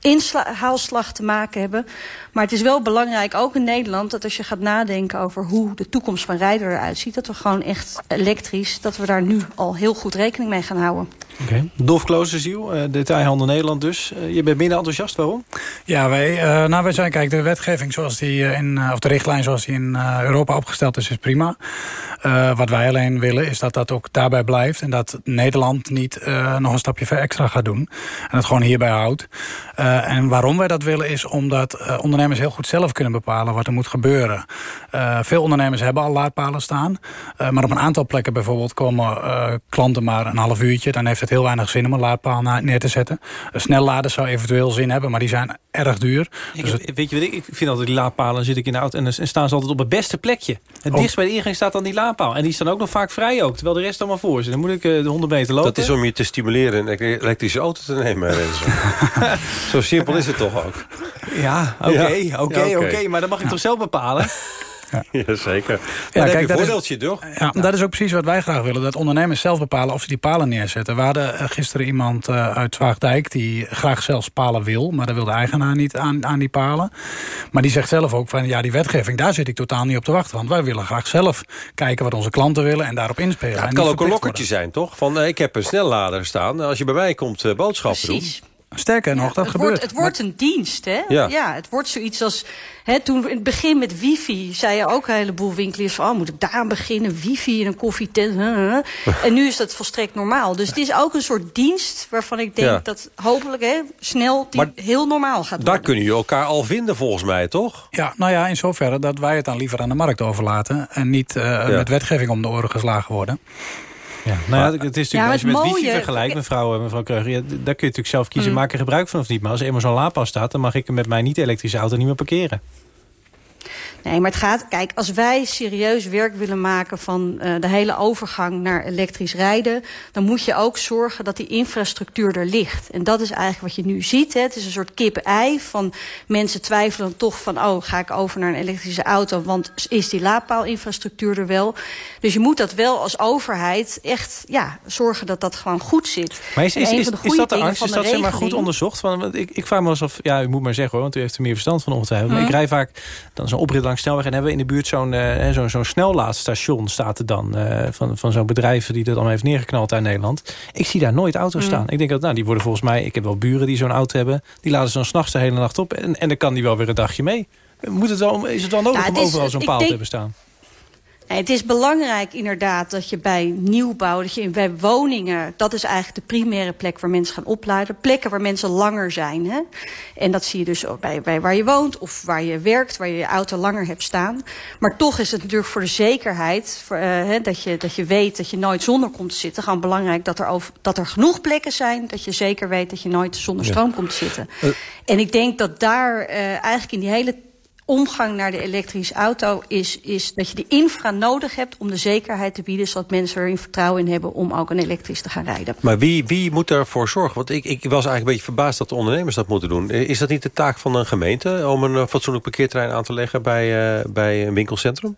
inhaalslag te maken hebben. Maar het is wel belangrijk, ook in Nederland... dat als je gaat nadenken over hoe de toekomst van rijden eruit ziet... dat we gewoon echt elektrisch, dat we daar nu al heel goed rekening mee gaan houden. Oké. Okay. Dolf Kloosterziel, uh, detailhandel Nederland dus. Uh, je bent minder enthousiast, waarom? Ja, wij, uh, nou, wij zijn, kijk, de wetgeving zoals die in, of de richtlijn zoals die in Europa opgesteld is, is prima. wat wij alleen willen is dat dat ook daarbij blijft. En dat Nederland niet nog een stapje ver extra gaat doen. En het gewoon hierbij houdt. Uh, en waarom wij dat willen is omdat uh, ondernemers heel goed zelf kunnen bepalen wat er moet gebeuren. Uh, veel ondernemers hebben al laadpalen staan. maar op een aantal plekken bijvoorbeeld komen klanten maar een half uurtje. Dan heeft het heel weinig zin om een laadpaal neer te zetten. Een snellader zou eventueel zin hebben, maar die zijn erg duur. Ik, dus het... Weet je wat ik, ik vind altijd die laadpalen zit ik in de auto en dan staan ze altijd op het beste plekje. Het dichtst bij de ingang staat dan die laadpaal. En die staan ook nog vaak vrij ook, terwijl de rest allemaal voor zit. Dan moet ik de 100 meter lopen. Dat is om je te stimuleren een elektrische auto te nemen. Zo simpel is het toch ook? Ja, oké, oké, oké. Maar dan mag ik toch zelf bepalen? Ja. Jazeker. Ja, ja, kijk, dat voordeeltje, is, toch? Ja, dat is ook precies wat wij graag willen. Dat ondernemers zelf bepalen of ze die palen neerzetten. We hadden eh, gisteren iemand uh, uit Zwaagdijk... die graag zelfs palen wil, maar daar wil de eigenaar niet aan, aan die palen. Maar die zegt zelf ook van... ja, die wetgeving, daar zit ik totaal niet op te wachten. Want wij willen graag zelf kijken wat onze klanten willen... en daarop inspelen. Ja, het kan ook een lokkertje zijn, toch? Van, uh, ik heb een snellader staan. Als je bij mij komt boodschappen precies. doen... Sterker nog, dat het gebeurt. Wordt, het wordt een dienst, hè? Ja. ja. het wordt zoiets als... Hè, toen in het begin met wifi zeiden ook een heleboel winkeliers van... Oh, moet ik daar beginnen? Wifi in een koffietent? en nu is dat volstrekt normaal. Dus het is ook een soort dienst waarvan ik denk ja. dat hopelijk hè, snel die maar heel normaal gaat worden. Daar kunnen jullie elkaar al vinden volgens mij, toch? Ja, nou ja, in zoverre dat wij het dan liever aan de markt overlaten... en niet uh, ja. met wetgeving om de oren geslagen worden. Ja, nou ja, het is natuurlijk, als je met wifi vergelijkt, mevrouw, mevrouw Kreuger... Ja, daar kun je natuurlijk zelf kiezen, mm. maak er gebruik van of niet. Maar als er eenmaal zo'n laadpaal staat... dan mag ik met mijn niet-elektrische auto niet meer parkeren. Nee, maar het gaat... Kijk, als wij serieus werk willen maken van uh, de hele overgang naar elektrisch rijden... dan moet je ook zorgen dat die infrastructuur er ligt. En dat is eigenlijk wat je nu ziet. Hè. Het is een soort kip-ei van mensen twijfelen toch van... oh, ga ik over naar een elektrische auto, want is die laadpaalinfrastructuur er wel? Dus je moet dat wel als overheid echt ja, zorgen dat dat gewoon goed zit. Maar is, is, is, is dat de angst? Is dat zeg maar goed onderzocht? Want ik, ik vraag me alsof... Ja, u moet maar zeggen hoor, want u heeft er meer verstand van ongetwijfeld. Maar ik rij vaak dan zo'n oprit langs snelweg... en hebben we in de buurt zo'n uh, zo'n zo'n snellaadstation staat er dan... Uh, van, van zo'n bedrijf die dat dan heeft neergeknald uit Nederland. Ik zie daar nooit auto's staan. Ik denk dat nou, die worden volgens mij... Ik heb wel buren die zo'n auto hebben. Die laden zo'n s'nachts de hele nacht op. En, en dan kan die wel weer een dagje mee. Moet het wel, is het wel nodig ja, om overal zo'n paal denk... te hebben staan? Het is belangrijk inderdaad dat je bij nieuwbouw, dat je bij woningen... dat is eigenlijk de primaire plek waar mensen gaan opleiden. Plekken waar mensen langer zijn. Hè? En dat zie je dus ook bij, bij waar je woont of waar je werkt... waar je je auto langer hebt staan. Maar toch is het natuurlijk voor de zekerheid... Voor, uh, hè, dat, je, dat je weet dat je nooit zonder komt te zitten... gewoon belangrijk dat er, over, dat er genoeg plekken zijn... dat je zeker weet dat je nooit zonder stroom ja. komt te zitten. Uh. En ik denk dat daar uh, eigenlijk in die hele omgang naar de elektrische auto is, is dat je de infra nodig hebt om de zekerheid te bieden, zodat mensen er vertrouwen in hebben om ook een elektrisch te gaan rijden. Maar wie, wie moet daarvoor zorgen? Want ik, ik was eigenlijk een beetje verbaasd dat de ondernemers dat moeten doen. Is dat niet de taak van een gemeente om een fatsoenlijk parkeerterrein aan te leggen bij, uh, bij een winkelcentrum?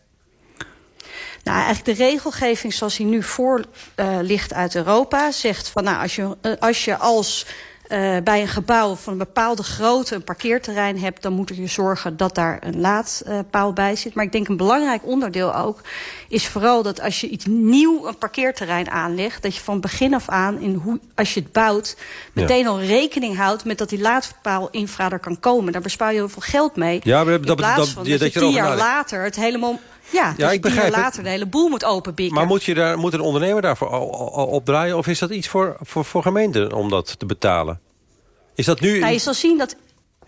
Nou, eigenlijk de regelgeving zoals die nu voor uh, ligt uit Europa... zegt van nou, als je, als, je als uh, bij een gebouw van een bepaalde grootte een parkeerterrein hebt... dan moet je zorgen dat daar een laadpaal uh, bij zit. Maar ik denk een belangrijk onderdeel ook is vooral dat als je iets nieuw een parkeerterrein aanlegt... dat je van begin af aan, in hoe, als je het bouwt... meteen ja. al rekening houdt met dat die laadpaal infra er kan komen. Daar bespaar je heel veel geld mee. Ja, maar dat, in plaats dat, van dat, dat, dat je tien jaar later het helemaal... Ja, ja dus ik begrijp later het. de hele boel moet openbikken. Maar moet, je daar, moet een ondernemer daarvoor opdraaien? Of is dat iets voor, voor, voor gemeenten om dat te betalen? Is dat nu... Nou, je zal zien dat...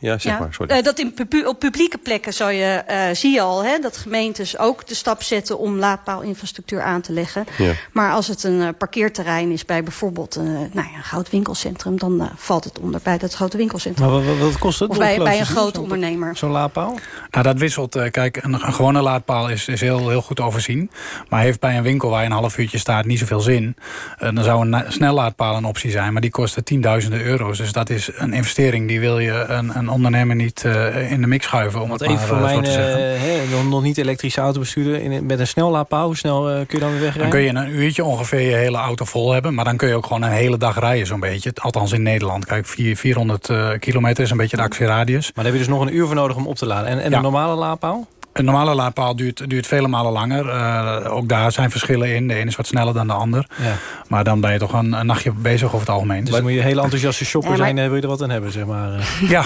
Ja, zeg ja, maar, sorry. Uh, dat in pu op publieke plekken zou je, uh, zie je al hè, dat gemeentes ook de stap zetten om laadpaalinfrastructuur aan te leggen. Ja. Maar als het een uh, parkeerterrein is bij bijvoorbeeld nou ja, een groot winkelcentrum, dan valt het onder bij dat grote winkelcentrum. Maar wat, wat kost het? Of bij, bij een grote ondernemer. Zo'n laadpaal? Nou, dat wisselt. Kijk, een, een gewone laadpaal is, is heel, heel goed overzien. Maar heeft bij een winkel waar je een half uurtje staat niet zoveel zin. dan zou een snellaadpaal een optie zijn, maar die kost tienduizenden euro's. Dus dat is een investering die wil je een, een ondernemer niet uh, in de mix schuiven. Om Want het even maar, voor uh, mijn zo te zeggen. uh, nog, nog niet elektrische auto bestuurder in, met een snellaadpaal, hoe snel kun je dan weer wegrijden? Dan kun je in een uurtje ongeveer je hele auto vol hebben. Maar dan kun je ook gewoon een hele dag rijden zo'n beetje. Althans in Nederland. Kijk, 400 kilometer is een beetje de actieradius. Maar daar heb je dus nog een uur voor nodig om op te laden. En, en Ja. een normale laadpaal? Een normale laadpaal duurt, duurt vele malen langer. Uh, ook daar zijn verschillen in. De ene is wat sneller dan de ander. Ja. Maar dan ben je toch een, een, nachtje bezig over het algemeen. Dus dan moet je een hele enthousiaste shopper ja, maar... zijn... wil je er wat aan hebben, zeg maar. Ja,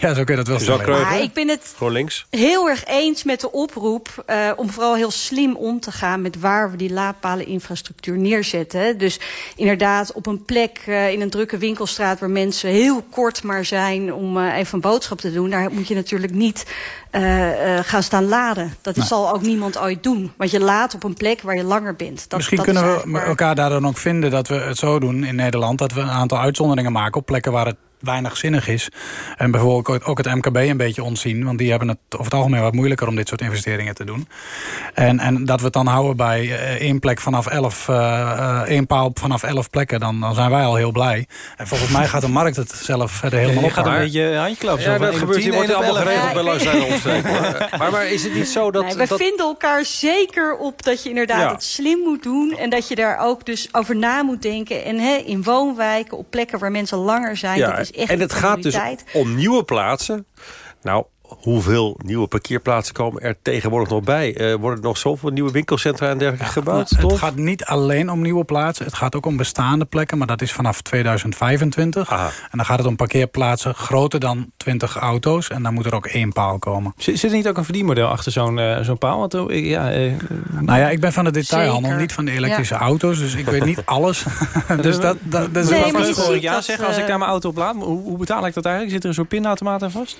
ja zo kun je dat wel stellen. ik ben het links. heel erg eens met de oproep... Uh, om vooral heel slim om te gaan met waar we die laadpaleninfrastructuur neerzetten. Dus inderdaad op een plek uh, in een drukke winkelstraat... waar mensen heel kort maar zijn om even een boodschap te doen... daar moet je natuurlijk niet gaan staan laden. Dat nou. zal ook niemand ooit doen. Want je laat op een plek waar je langer bent. Dat, Misschien kunnen we elkaar daar dan ook vinden dat we het zo doen in Nederland... dat we een aantal uitzonderingen maken op plekken waar het weinig zinnig is. En bijvoorbeeld ook het MKB een beetje ontzien. Want die hebben het over het algemeen wat moeilijker om dit soort investeringen te doen. En, en dat we het dan houden bij uh, één plek vanaf elf, uh, één paal vanaf elf plekken. Dan, dan zijn wij al heel blij. En volgens mij gaat de markt het zelf verder helemaal ja, op. gaat een beetje handjeklap. Ja, dat gebeurt hier wordt allemaal geregeld bij langs zijn maar, maar is het niet zo dat... Nee, we dat... vinden elkaar zeker op dat je inderdaad het slim moet doen. En dat je daar ook dus over na moet denken. En hè, in woonwijken, op plekken waar mensen langer zijn. dat is echt en het gaat dus om nieuwe plaatsen. Nou, hoeveel nieuwe parkeerplaatsen komen er tegenwoordig nog bij? Uh, worden er nog zoveel nieuwe winkelcentra en dergelijke gebouwd? Het gaat niet alleen om nieuwe plaatsen. Het gaat ook om bestaande plekken, maar dat is vanaf 2025. En dan gaat het om parkeerplaatsen groter dan 20 auto's. En dan moet er ook één paal komen. Zit er niet ook een verdienmodel achter zo'n uh, zo'n paal? Want, uh, ja, nou ja, ik ben van de detailhandel, niet van de elektrische auto's. Dus ik weet niet alles. dus dat, dat, dat is nee, wel ik ja zeggen als ik naar mijn auto op laat. Hoe, hoe betaal ik dat eigenlijk? Zit er een soort pinautomaat aan vast?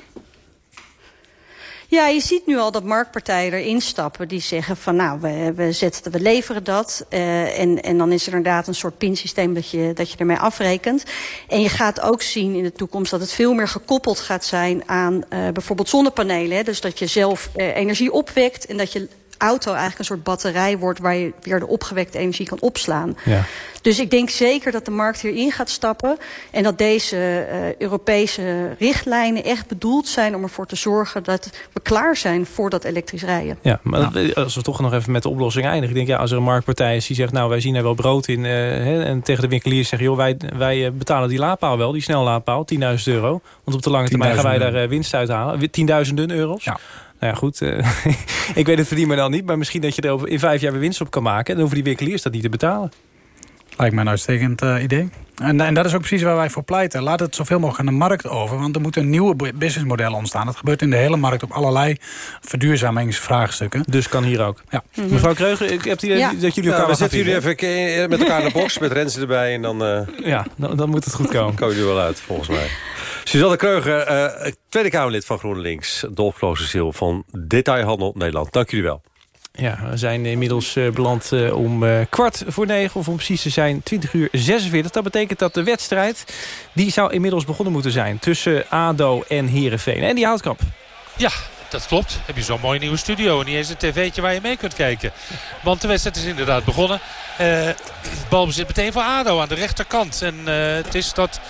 Ja, je ziet nu al dat marktpartijen erin stappen. Die zeggen van nou, we, we, zetten, we leveren dat. Uh, en, en dan is er inderdaad een soort pinsysteem dat je, dat je ermee afrekent. En je gaat ook zien in de toekomst dat het veel meer gekoppeld gaat zijn aan uh, bijvoorbeeld zonnepanelen. Hè? Dus dat je zelf uh, energie opwekt en dat je auto eigenlijk een soort batterij wordt... waar je weer de opgewekte energie kan opslaan. Ja. Dus ik denk zeker dat de markt hierin gaat stappen... en dat deze uh, Europese richtlijnen echt bedoeld zijn om ervoor te zorgen... dat we klaar zijn voor dat elektrisch rijden. Ja, maar nou. als we toch nog even met de oplossing eindigen... ik denk, ja, als er een marktpartij is die zegt... nou, wij zien er wel brood in... Uh, hè, en tegen de winkeliers zeggen... joh, wij, wij eh, betalen die laadpaal wel, die snellaadpaal, 10.000 euro. Want op de lange termijn gaan wij daar winst uithalen. 10.000 euro's. Ja. Nou ja, goed. Uh, ik weet het verdienmodel niet. Maar misschien dat je er in vijf jaar weer winst op kan maken. En dan hoeven die winkeliers dat niet te betalen. Lijkt mij een uitstekend uh, idee. En, en, dat is ook precies waar wij voor pleiten. Laat het zoveel mogelijk aan de markt over. Want er moeten nieuwe businessmodellen ontstaan. Dat gebeurt in de hele markt op allerlei verduurzamingsvraagstukken. Dus kan hier ook. Ja. Mhm. Mevrouw Kreuger, ik heb het idee ja. dat jullie elkaar ja, We zetten jullie even met elkaar in de box met Rensen erbij. En dan, uh, ja, dan, dan, moet het goed komen. komen jullie wel uit, volgens mij. Suzanne Kreuger, uh, Tweede Kamerlid van GroenLinks. Dolf Kloosterziel van Detailhandel Nederland. Dank jullie wel. Ja, we zijn inmiddels uh, beland uh, om uh, kwart voor negen, of om precies te zijn 20 uur 46. Dat betekent dat de wedstrijd, die zou inmiddels begonnen moeten zijn... tussen ADO en Heerenveen. En die houtkamp. Ja, dat klopt. Heb je zo'n mooie nieuwe studio en niet eens een tv'tje waar je mee kunt kijken. Want de wedstrijd is inderdaad begonnen. Uh, balbezit meteen voor ADO aan de rechterkant. En het is dat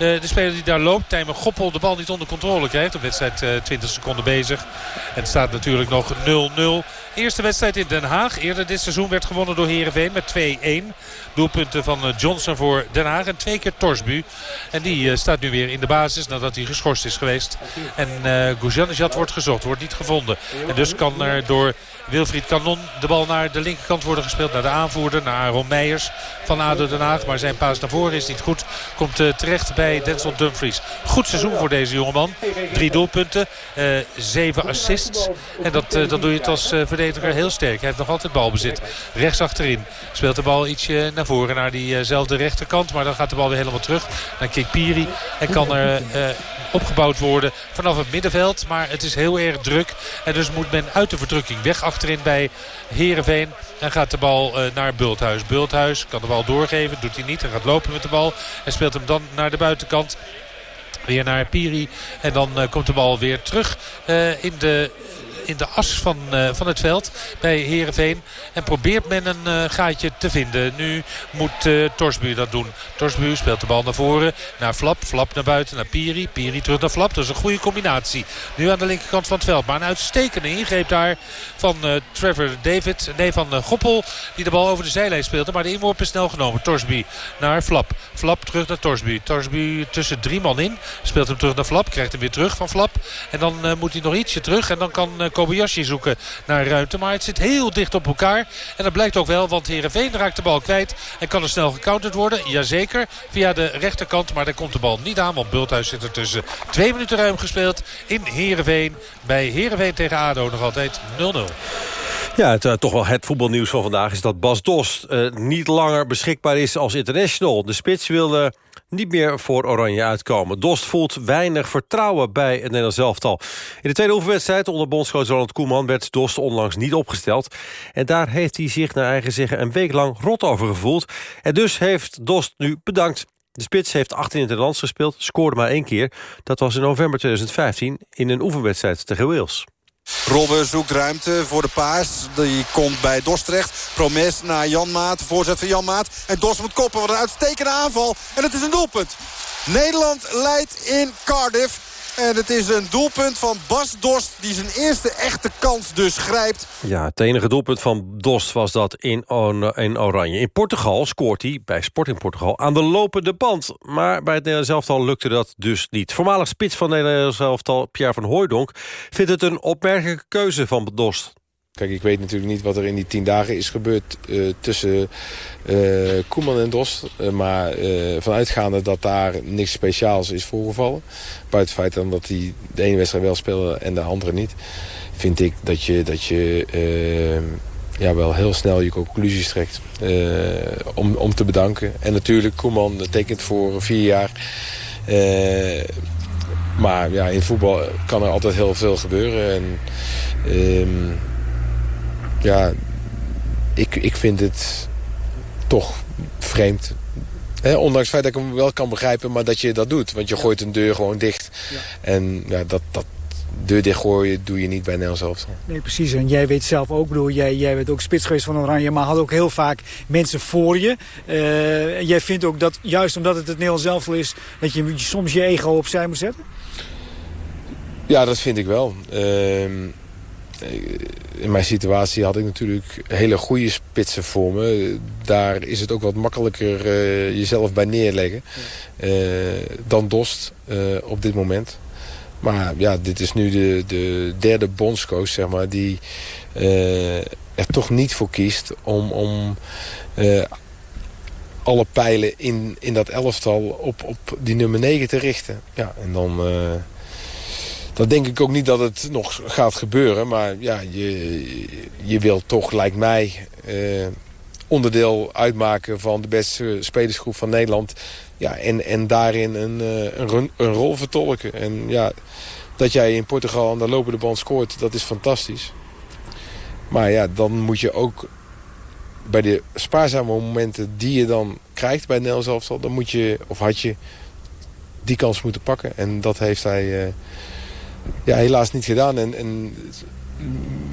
de speler die daar loopt, Tijmen Goppel, de bal niet onder controle krijgt. De wedstrijd 20 seconden bezig. En het staat natuurlijk nog 0-0. Eerste wedstrijd in Den Haag. Eerder dit seizoen werd gewonnen door Heerenveen met 2-1. Doelpunten van eh, Johnson voor Den Haag. En twee keer Torsbu. En die staat nu weer in de basis nadat hij geschorst is geweest. En uh, wordt gezocht. Wordt niet gevonden. En dus kan er door Wilfried Kanon de bal naar de linkerkant worden gespeeld. Naar de aanvoerder. Naar Aaron Meijers van ADO Den Haag. Maar zijn paas naar voren is niet goed. Komt uh, terecht bij Denzel Dumfries. Goed seizoen voor deze jongeman. Drie doelpunten. zeven assists. En dat, dat doe je het als verdediger heel sterk. Hij heeft nog altijd balbezit. Rechts achterin. Speelt de bal ietsje naar voren. Naar diezelfde rechterkant. Maar dan gaat de bal weer helemaal terug naar Kikpiri. En kan er opgebouwd worden vanaf het middenveld. Maar het is heel erg druk. En dus moet men uit de verdrukking weg achterin bij Heerenveen. En gaat de bal uh, naar Bulthuis. Bulthuis kan de bal doorgeven. Doet hij niet. Hij gaat lopen met de bal. En speelt hem dan naar de buitenkant. Weer naar Piri. En dan uh, komt de bal weer terug uh, in de in de as van, uh, van het veld bij Heerenveen. En probeert men een uh, gaatje te vinden. Nu moet uh, Torsbu dat doen. Torsbu speelt de bal naar voren. Naar Flap. Flap naar buiten. Naar Piri. Piri terug naar Flap. Dat is een goede combinatie. Nu aan de linkerkant van het veld. Maar een uitstekende ingreep daar van Trevor David. Nee, van Goppel. Die de bal over de zijlijn speelde. Maar de inworp is snel genomen. Torsby naar Flap. Flap terug naar Torsby. Torsby tussen drie man in. Speelt hem terug naar Flap. Krijgt hem weer terug van Flap. En dan moet hij nog ietsje terug. En dan kan Kobayashi zoeken naar ruimte. Maar het zit heel dicht op elkaar. En dat blijkt ook wel, want Heerenveen raakt de bal kwijt. En kan er snel gecounterd worden. Jazeker, via de rechterkant. Maar daar komt de bal niet aan, want Bulthuis zit er tussen. Twee minuten ruim gespeeld in Heerenveen. Bij Heerenveen tegen ADO nog altijd 0-0. Ja, het, uh, toch wel het voetbalnieuws van vandaag is dat Bas Dost uh, niet langer beschikbaar is als international. De spits wilde niet meer voor Oranje uitkomen. Dost voelt weinig vertrouwen bij het Nederlands elftal. In de tweede oefenwedstrijd onder bondscoach Ronald Koeman... werd Dost onlangs niet opgesteld. En daar heeft hij zich naar eigen zeggen een week lang rot over gevoeld. En dus heeft Dost nu bedankt. De spits heeft 18 interlands gespeeld, scoorde maar één keer. Dat was in november 2015 in een oefenwedstrijd tegen Wales. Robben zoekt ruimte voor de paas. Die komt bij Dorst Promes naar Janmaat. Voorzet van Janmaat. En Dorst moet koppen. Wat een uitstekende aanval. En het is een doelpunt. Nederland leidt in Cardiff. En het is een doelpunt van Bas Dost die zijn eerste echte kans dus grijpt. Ja, het enige doelpunt van Dost was dat in, in Oranje. In Portugal scoort hij bij Sporting Portugal aan de lopende band. Maar bij het Nederlands elftal lukte dat dus niet. Voormalig spits van het Nederlands elftal, Pierre van Hooijdonk... vindt het een opmerkelijke keuze van Dost. Kijk, ik weet natuurlijk niet wat er in die tien dagen is gebeurd uh, tussen uh, Koeman en Dos. Uh, maar vanuitgaande dat daar niks speciaals is voorgevallen. Buiten het feit dan dat hij de ene wedstrijd wel speelde en de andere niet. Vind ik dat je, dat je ja, wel heel snel je conclusies trekt om, om te bedanken. En natuurlijk, Koeman tekent voor vier jaar. maar ja, in voetbal kan er altijd heel veel gebeuren. En, ehm, ja, ik, ik vind het toch vreemd. ondanks het feit dat ik hem wel kan begrijpen, maar dat je dat doet. Want je gooit een deur gewoon dicht. Ja. En ja, dat, dat deur dichtgooien doe je niet bij Nederlands zelf. Nee, precies. En jij weet zelf ook, bedoel, jij, jij bent ook spits geweest van Oranje... maar had ook heel vaak mensen voor je. Uh, jij vindt ook dat, juist omdat het het Nederlands zelf is... dat je soms je ego opzij moet zetten? Ja, dat vind ik wel. Uh, in mijn situatie had ik natuurlijk hele goede spitsen voor me. Daar is het ook wat makkelijker uh, jezelf bij neerleggen uh, dan Dost uh, op dit moment. Maar ja, dit is nu de, de derde bondscoach, zeg maar, die er toch niet voor kiest om, om alle pijlen in, in dat elftal op, op die nummer 9 te richten. Ja, en dan dan denk ik ook niet dat het nog gaat gebeuren. Maar ja, je, je wilt toch, lijkt mij, eh, onderdeel uitmaken van de beste spelersgroep van Nederland. Ja, en, en daarin een, uh, een, een, rol vertolken. En ja, dat jij in Portugal aan de lopende band scoort, dat is fantastisch. Maar ja, dan moet je ook bij de spaarzame momenten die je dan krijgt bij Nederlands elftal... dan moet je, of had je, die kans moeten pakken. En dat heeft hij... Uh, ja, helaas niet gedaan. En, en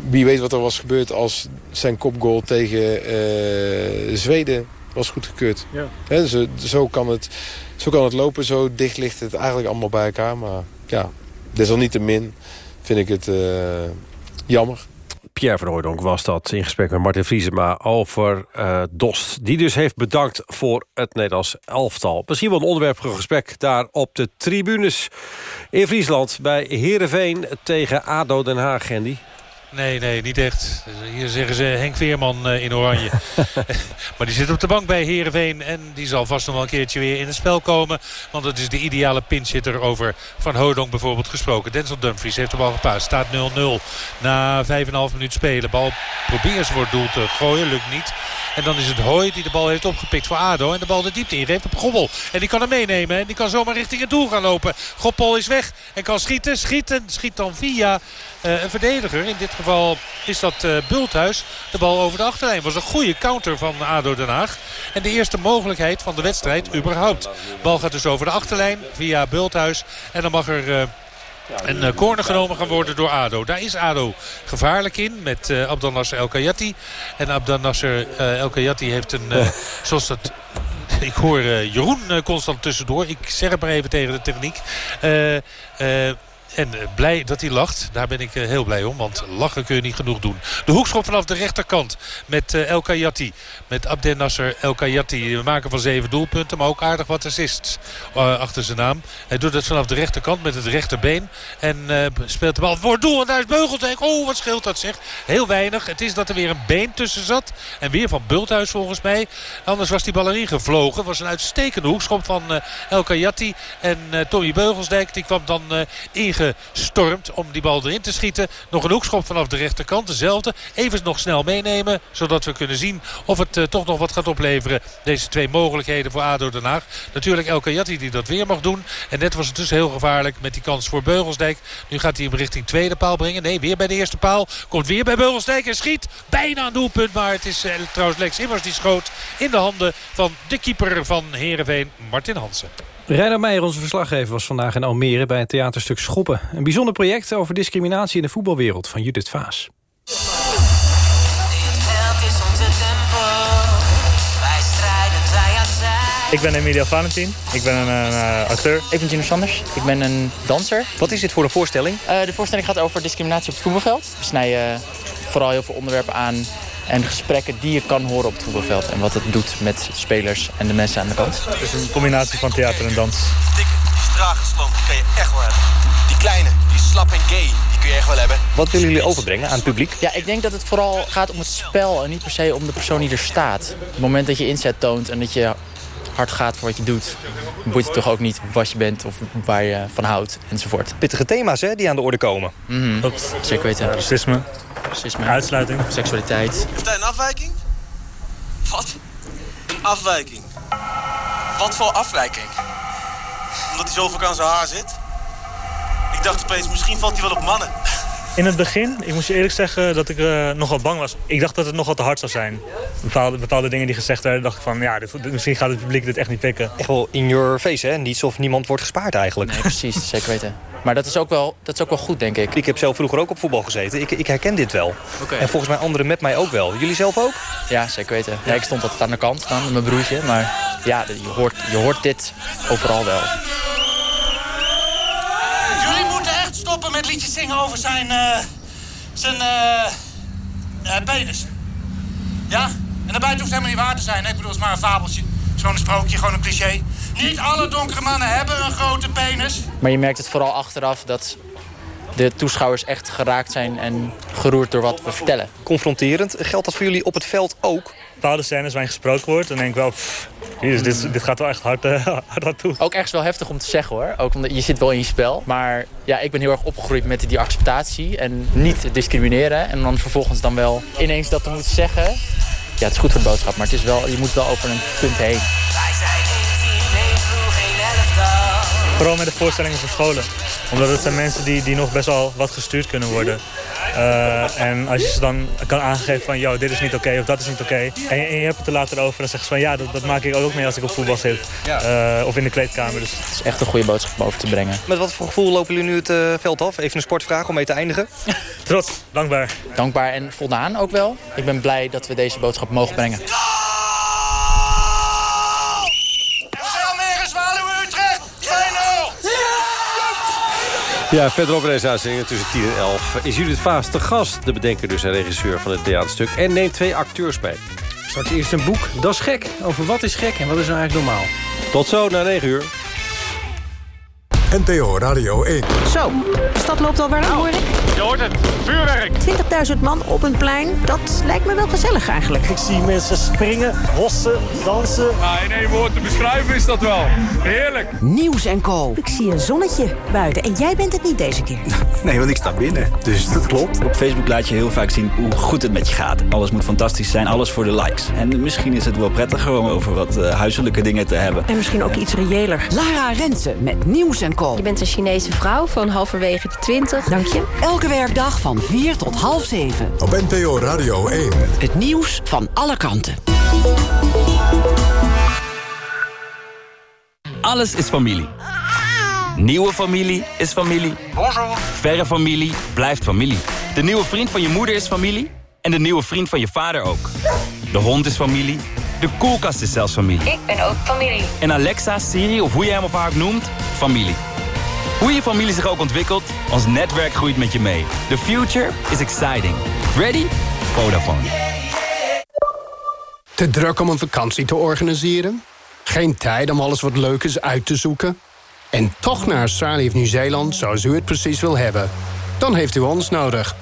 wie weet wat er was gebeurd als zijn kopgoal tegen uh, Zweden was goedgekeurd. Ja. zo, zo, kan het, zo kan het lopen, zo dicht ligt het eigenlijk allemaal bij elkaar. Maar ja, desalniettemin vind ik het uh, jammer. Pierre van Hooydonk was dat in gesprek met Martin Vriesema over uh, Dost. Die dus heeft bedankt voor het Nederlands elftal. Misschien wel een onderwerp voor gesprek daar op de tribunes in Friesland... bij Heerenveen tegen ADO Den Haag, Gendy. Nee, nee, niet echt. Hier zeggen ze Henk Veerman eh, in oranje. maar die zit op de bank bij Heerenveen. En die zal vast nog wel een keertje weer in het spel komen. Want het is de ideale pinchitter over Van Hodong bijvoorbeeld gesproken. Denzel Dumfries heeft de bal gepaast. Staat 0-0 na 5,5 minuut spelen. Bal probeert ze voor het doel te gooien. Lukt niet. En dan is het Hooi die de bal heeft opgepikt voor ADO. En de bal de diepte ingeeft op Gobbel. En die kan hem meenemen. En die kan zomaar richting het doel gaan lopen. Goppel is weg en kan schieten. Schieten. Schiet dan via uh, een verdediger. In dit geval is dat uh, Bulthuis. De bal over de achterlijn. Was een goede counter van ADO Den Haag. En de eerste mogelijkheid van de wedstrijd überhaupt. De bal gaat dus over de achterlijn via Bulthuis. En dan mag er... Uh, een uh, corner genomen gaan worden door ADO. Daar is ADO gevaarlijk in met uh, Abdan Nasser El Kayati. En Abdan Nasser uh, El Kayati heeft een, zoals dat... Ik hoor Jeroen constant tussendoor. Ik zeg het maar even tegen de techniek En eh, blij dat hij lacht. Daar ben ik eh, heel blij om. Want lachen kun je niet genoeg doen. De hoekschop vanaf de rechterkant. Met uh, El Kayati. Met Abdel Nasser El Kayati. We maken van zeven doelpunten. Maar ook aardig wat assists achter zijn naam. Hij doet het vanaf de rechterkant met het rechterbeen. En speelt de bal voor doel. En daar is Beugelsdijk. Oh, wat scheelt dat zeg. Heel weinig. Het is dat er weer een been tussen zat. En weer van Bulthuis volgens mij. Anders was die bal erin gevlogen. Was een uitstekende hoekschop van El Kayati. En Tommy Beugelsdijk die kwam dan inge stormt om die bal erin te schieten. Nog een hoekschop vanaf de rechterkant. Dezelfde. Even nog snel meenemen. Zodat we kunnen zien of het uh, toch nog wat gaat opleveren. Deze twee mogelijkheden voor ADO Den Haag. Natuurlijk El Kayati die dat weer mag doen. En net was het dus heel gevaarlijk met die kans voor Beugelsdijk. Nu gaat hij hem richting tweede paal brengen. Nee, weer bij de eerste paal. Komt weer bij Beugelsdijk en schiet. Bijna een doelpunt. Maar het is uh, trouwens Lex Immers die schoot in de handen van de keeper van Heerenveen, Martin Hansen. Reiner Meijer, onze verslaggever, was vandaag in Almere... bij het theaterstuk Schoppen. Een bijzonder project over discriminatie in de voetbalwereld van Judith Vaas. Ik ben Emilia Valentin. Ik ben een, een uh, acteur. Ik ben Gino Sanders. Ik ben een danser. Wat is dit voor een voorstelling? Uh, de voorstelling gaat over discriminatie op het voetbalveld. We snijden vooral heel veel onderwerpen aan en gesprekken die je kan horen op het voetbalveld. En wat het doet met spelers en de mensen aan de kant. Het is een combinatie van theater en dans. Dikke, die straag gesloten, die kan je echt wel hebben. Die kleine, die slap en gay, die kun je echt wel hebben. Wat willen jullie overbrengen aan het publiek? Ja, ik denk dat het vooral gaat om het spel en niet per se om de persoon die er staat. Het moment dat je inzet toont en dat je hard gaat voor wat je doet... boeit het toch ook niet wat je bent of waar je van houdt enzovoort. Pittige thema's hè, die aan de orde komen. Mm -hmm. Zeker weten. Racisme. Racisme. Uitsluiting. Seksualiteit. Heeft hij een afwijking? Wat? Een afwijking? Wat voor afwijking? Omdat hij zo vaak aan zijn haar zit? Ik dacht opeens, misschien valt hij wel op mannen. In het begin, ik moet je eerlijk zeggen dat ik uh, nogal bang was. Ik dacht dat het nogal te hard zou zijn. Bepaalde, bepaalde dingen die gezegd werden, dacht ik van... ja, dit, misschien gaat het publiek dit echt niet pikken. Echt wel in your face, hè? Niet of niemand wordt gespaard eigenlijk. Nee, precies. zeker weten. Maar dat is, ook wel, dat is ook wel goed, denk ik. Ik heb zelf vroeger ook op voetbal gezeten. Ik, ik herken dit wel. Okay. En volgens mij anderen met mij ook wel. Jullie zelf ook? Ja, zeker weten. Ja, ik stond altijd aan de kant dan met mijn broertje. Maar ja, je hoort, je hoort dit overal wel. Jullie moeten echt stoppen met liedjes zingen over zijn... Uh, zijn... Penis. Ja? En daarbij hoeft het helemaal niet waar te zijn. Ik bedoel, het is maar een fabeltje. Een sprookje, gewoon een cliché. Niet alle donkere mannen hebben een grote penis. Maar je merkt het vooral achteraf dat de toeschouwers echt geraakt zijn en geroerd door wat we vertellen. Confronterend. Geldt dat voor jullie op het veld ook? Bepaalde scènes waarin gesproken wordt, dan denk ik wel... Pff, jezus, dit, dit gaat wel echt hard, uh, hard aan toe. Ook ergens wel heftig om te zeggen hoor. Ook omdat je zit wel in je spel. Maar ja, ik ben heel erg opgegroeid met die acceptatie en niet discrimineren. En dan vervolgens dan wel ineens dat te moeten zeggen. Ja, het is goed voor de boodschap, maar het is wel, je moet wel over een punt heen. Vooral met de voorstellingen voor scholen. Omdat het zijn mensen die, die nog best wel wat gestuurd kunnen worden. Uh, en als je ze dan kan aangeven van, yo, dit is niet oké okay, of dat is niet oké. Okay. En, en, je hebt het er later over, dan zeggen ze van, ja, dat, dat maak ik ook mee als ik op voetbal zit. Uh, of in de kleedkamer. Dus. Het is echt een goede boodschap om over te brengen. Met wat voor gevoel lopen jullie nu het uh, veld af? Even een sportvraag om mee te eindigen. Trots, dankbaar. Dankbaar en voldaan ook wel. Ik ben blij dat we deze boodschap mogen brengen. Ja, verderop in deze uitzending tussen 10 en 11 is Judith Vaas te gast. De bedenker dus en regisseur van het theaterstuk. En neemt twee acteurs mee. Straks eerst een boek, Dat is gek. Over wat is gek en wat is nou eigenlijk normaal. Tot zo, na 9 uur. NPO Radio 1. Zo, de stad loopt al warm, hoor ik. Je hoort het, vuurwerk. 20.000 man op een plein, dat lijkt me wel gezellig eigenlijk. Ik zie mensen springen, hossen, dansen. Nou, in één woord te beschrijven is dat wel. Heerlijk. Nieuws en Co. Ik zie een zonnetje buiten en jij bent het niet deze keer. Nee, want ik sta binnen, dus dat klopt. Op Facebook laat je heel vaak zien hoe goed het met je gaat. Alles moet fantastisch zijn, alles voor de likes. En misschien is het wel prettiger om over wat uh, huiselijke dingen te hebben. En misschien ook iets reëler. Lara Rensen met Nieuws en Je bent een Chinese vrouw van halverwege de 20. Dank je. Elke werkdag van 4 tot half 7. Op NPO Radio 1. Het nieuws van alle kanten. Alles is familie. Nieuwe familie is familie. Bonjour. Verre familie blijft familie. De nieuwe vriend van je moeder is familie. En de nieuwe vriend van je vader ook. De hond is familie. De koelkast is zelfs familie. Ik ben ook familie. En Alexa, Siri of hoe je hem of haar ook noemt, familie. Hoe je familie zich ook ontwikkelt, ons netwerk groeit met je mee. The future is exciting. Ready? Vodafone. Te druk om een vakantie te organiseren? Geen tijd om alles wat leuk is uit te zoeken? En toch naar Australië of Nieuw-Zeeland zoals u het precies wil hebben? Dan heeft u ons nodig.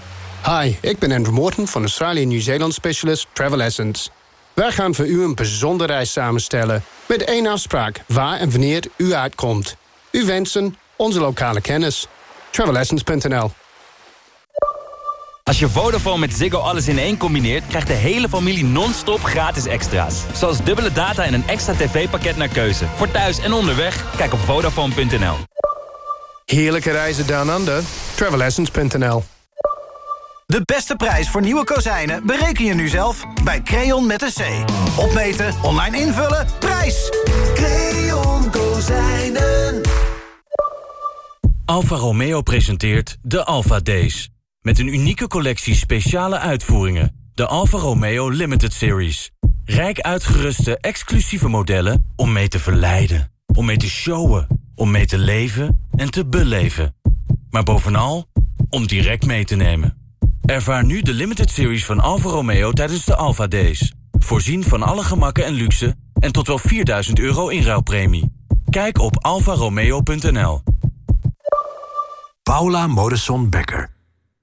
Hi, ik ben Andrew Morton van Australië Nieuw-Zeeland Specialist Travel Essence. Wij gaan voor u een bijzondere reis samenstellen... met één afspraak waar en wanneer u uitkomt. U wensen onze lokale kennis. Travelessence.nl Als je Vodafone met Ziggo alles in één combineert... krijgt de hele familie non-stop gratis extra's. Zoals dubbele data en een extra tv-pakket naar keuze. Voor thuis en onderweg, kijk op Vodafone.nl. Heerlijke reizen down under. Travelessence.nl De beste prijs voor nieuwe kozijnen bereken je nu zelf bij Creon met een C. Opmeten, online invullen, prijs! Creon Kozijnen. Alfa Romeo presenteert de Alfa Days. Met een unieke collectie speciale uitvoeringen. De Alfa Romeo Limited Series. Rijk uitgeruste exclusieve modellen om mee te verleiden. Om mee te showen. Om mee te leven en te beleven. Maar bovenal om direct mee te nemen. Ervaar nu de limited series van Alfa Romeo tijdens de Alfa Days. Voorzien van alle gemakken en luxe en tot wel 4000 euro inruilpremie. Kijk op alfaromeo.nl. Paula Modesson Becker.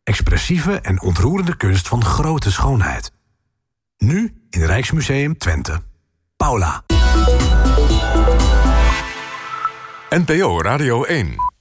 Expressieve en ontroerende kunst van grote schoonheid. Nu in Rijksmuseum Twente. Paula. NPO Radio 1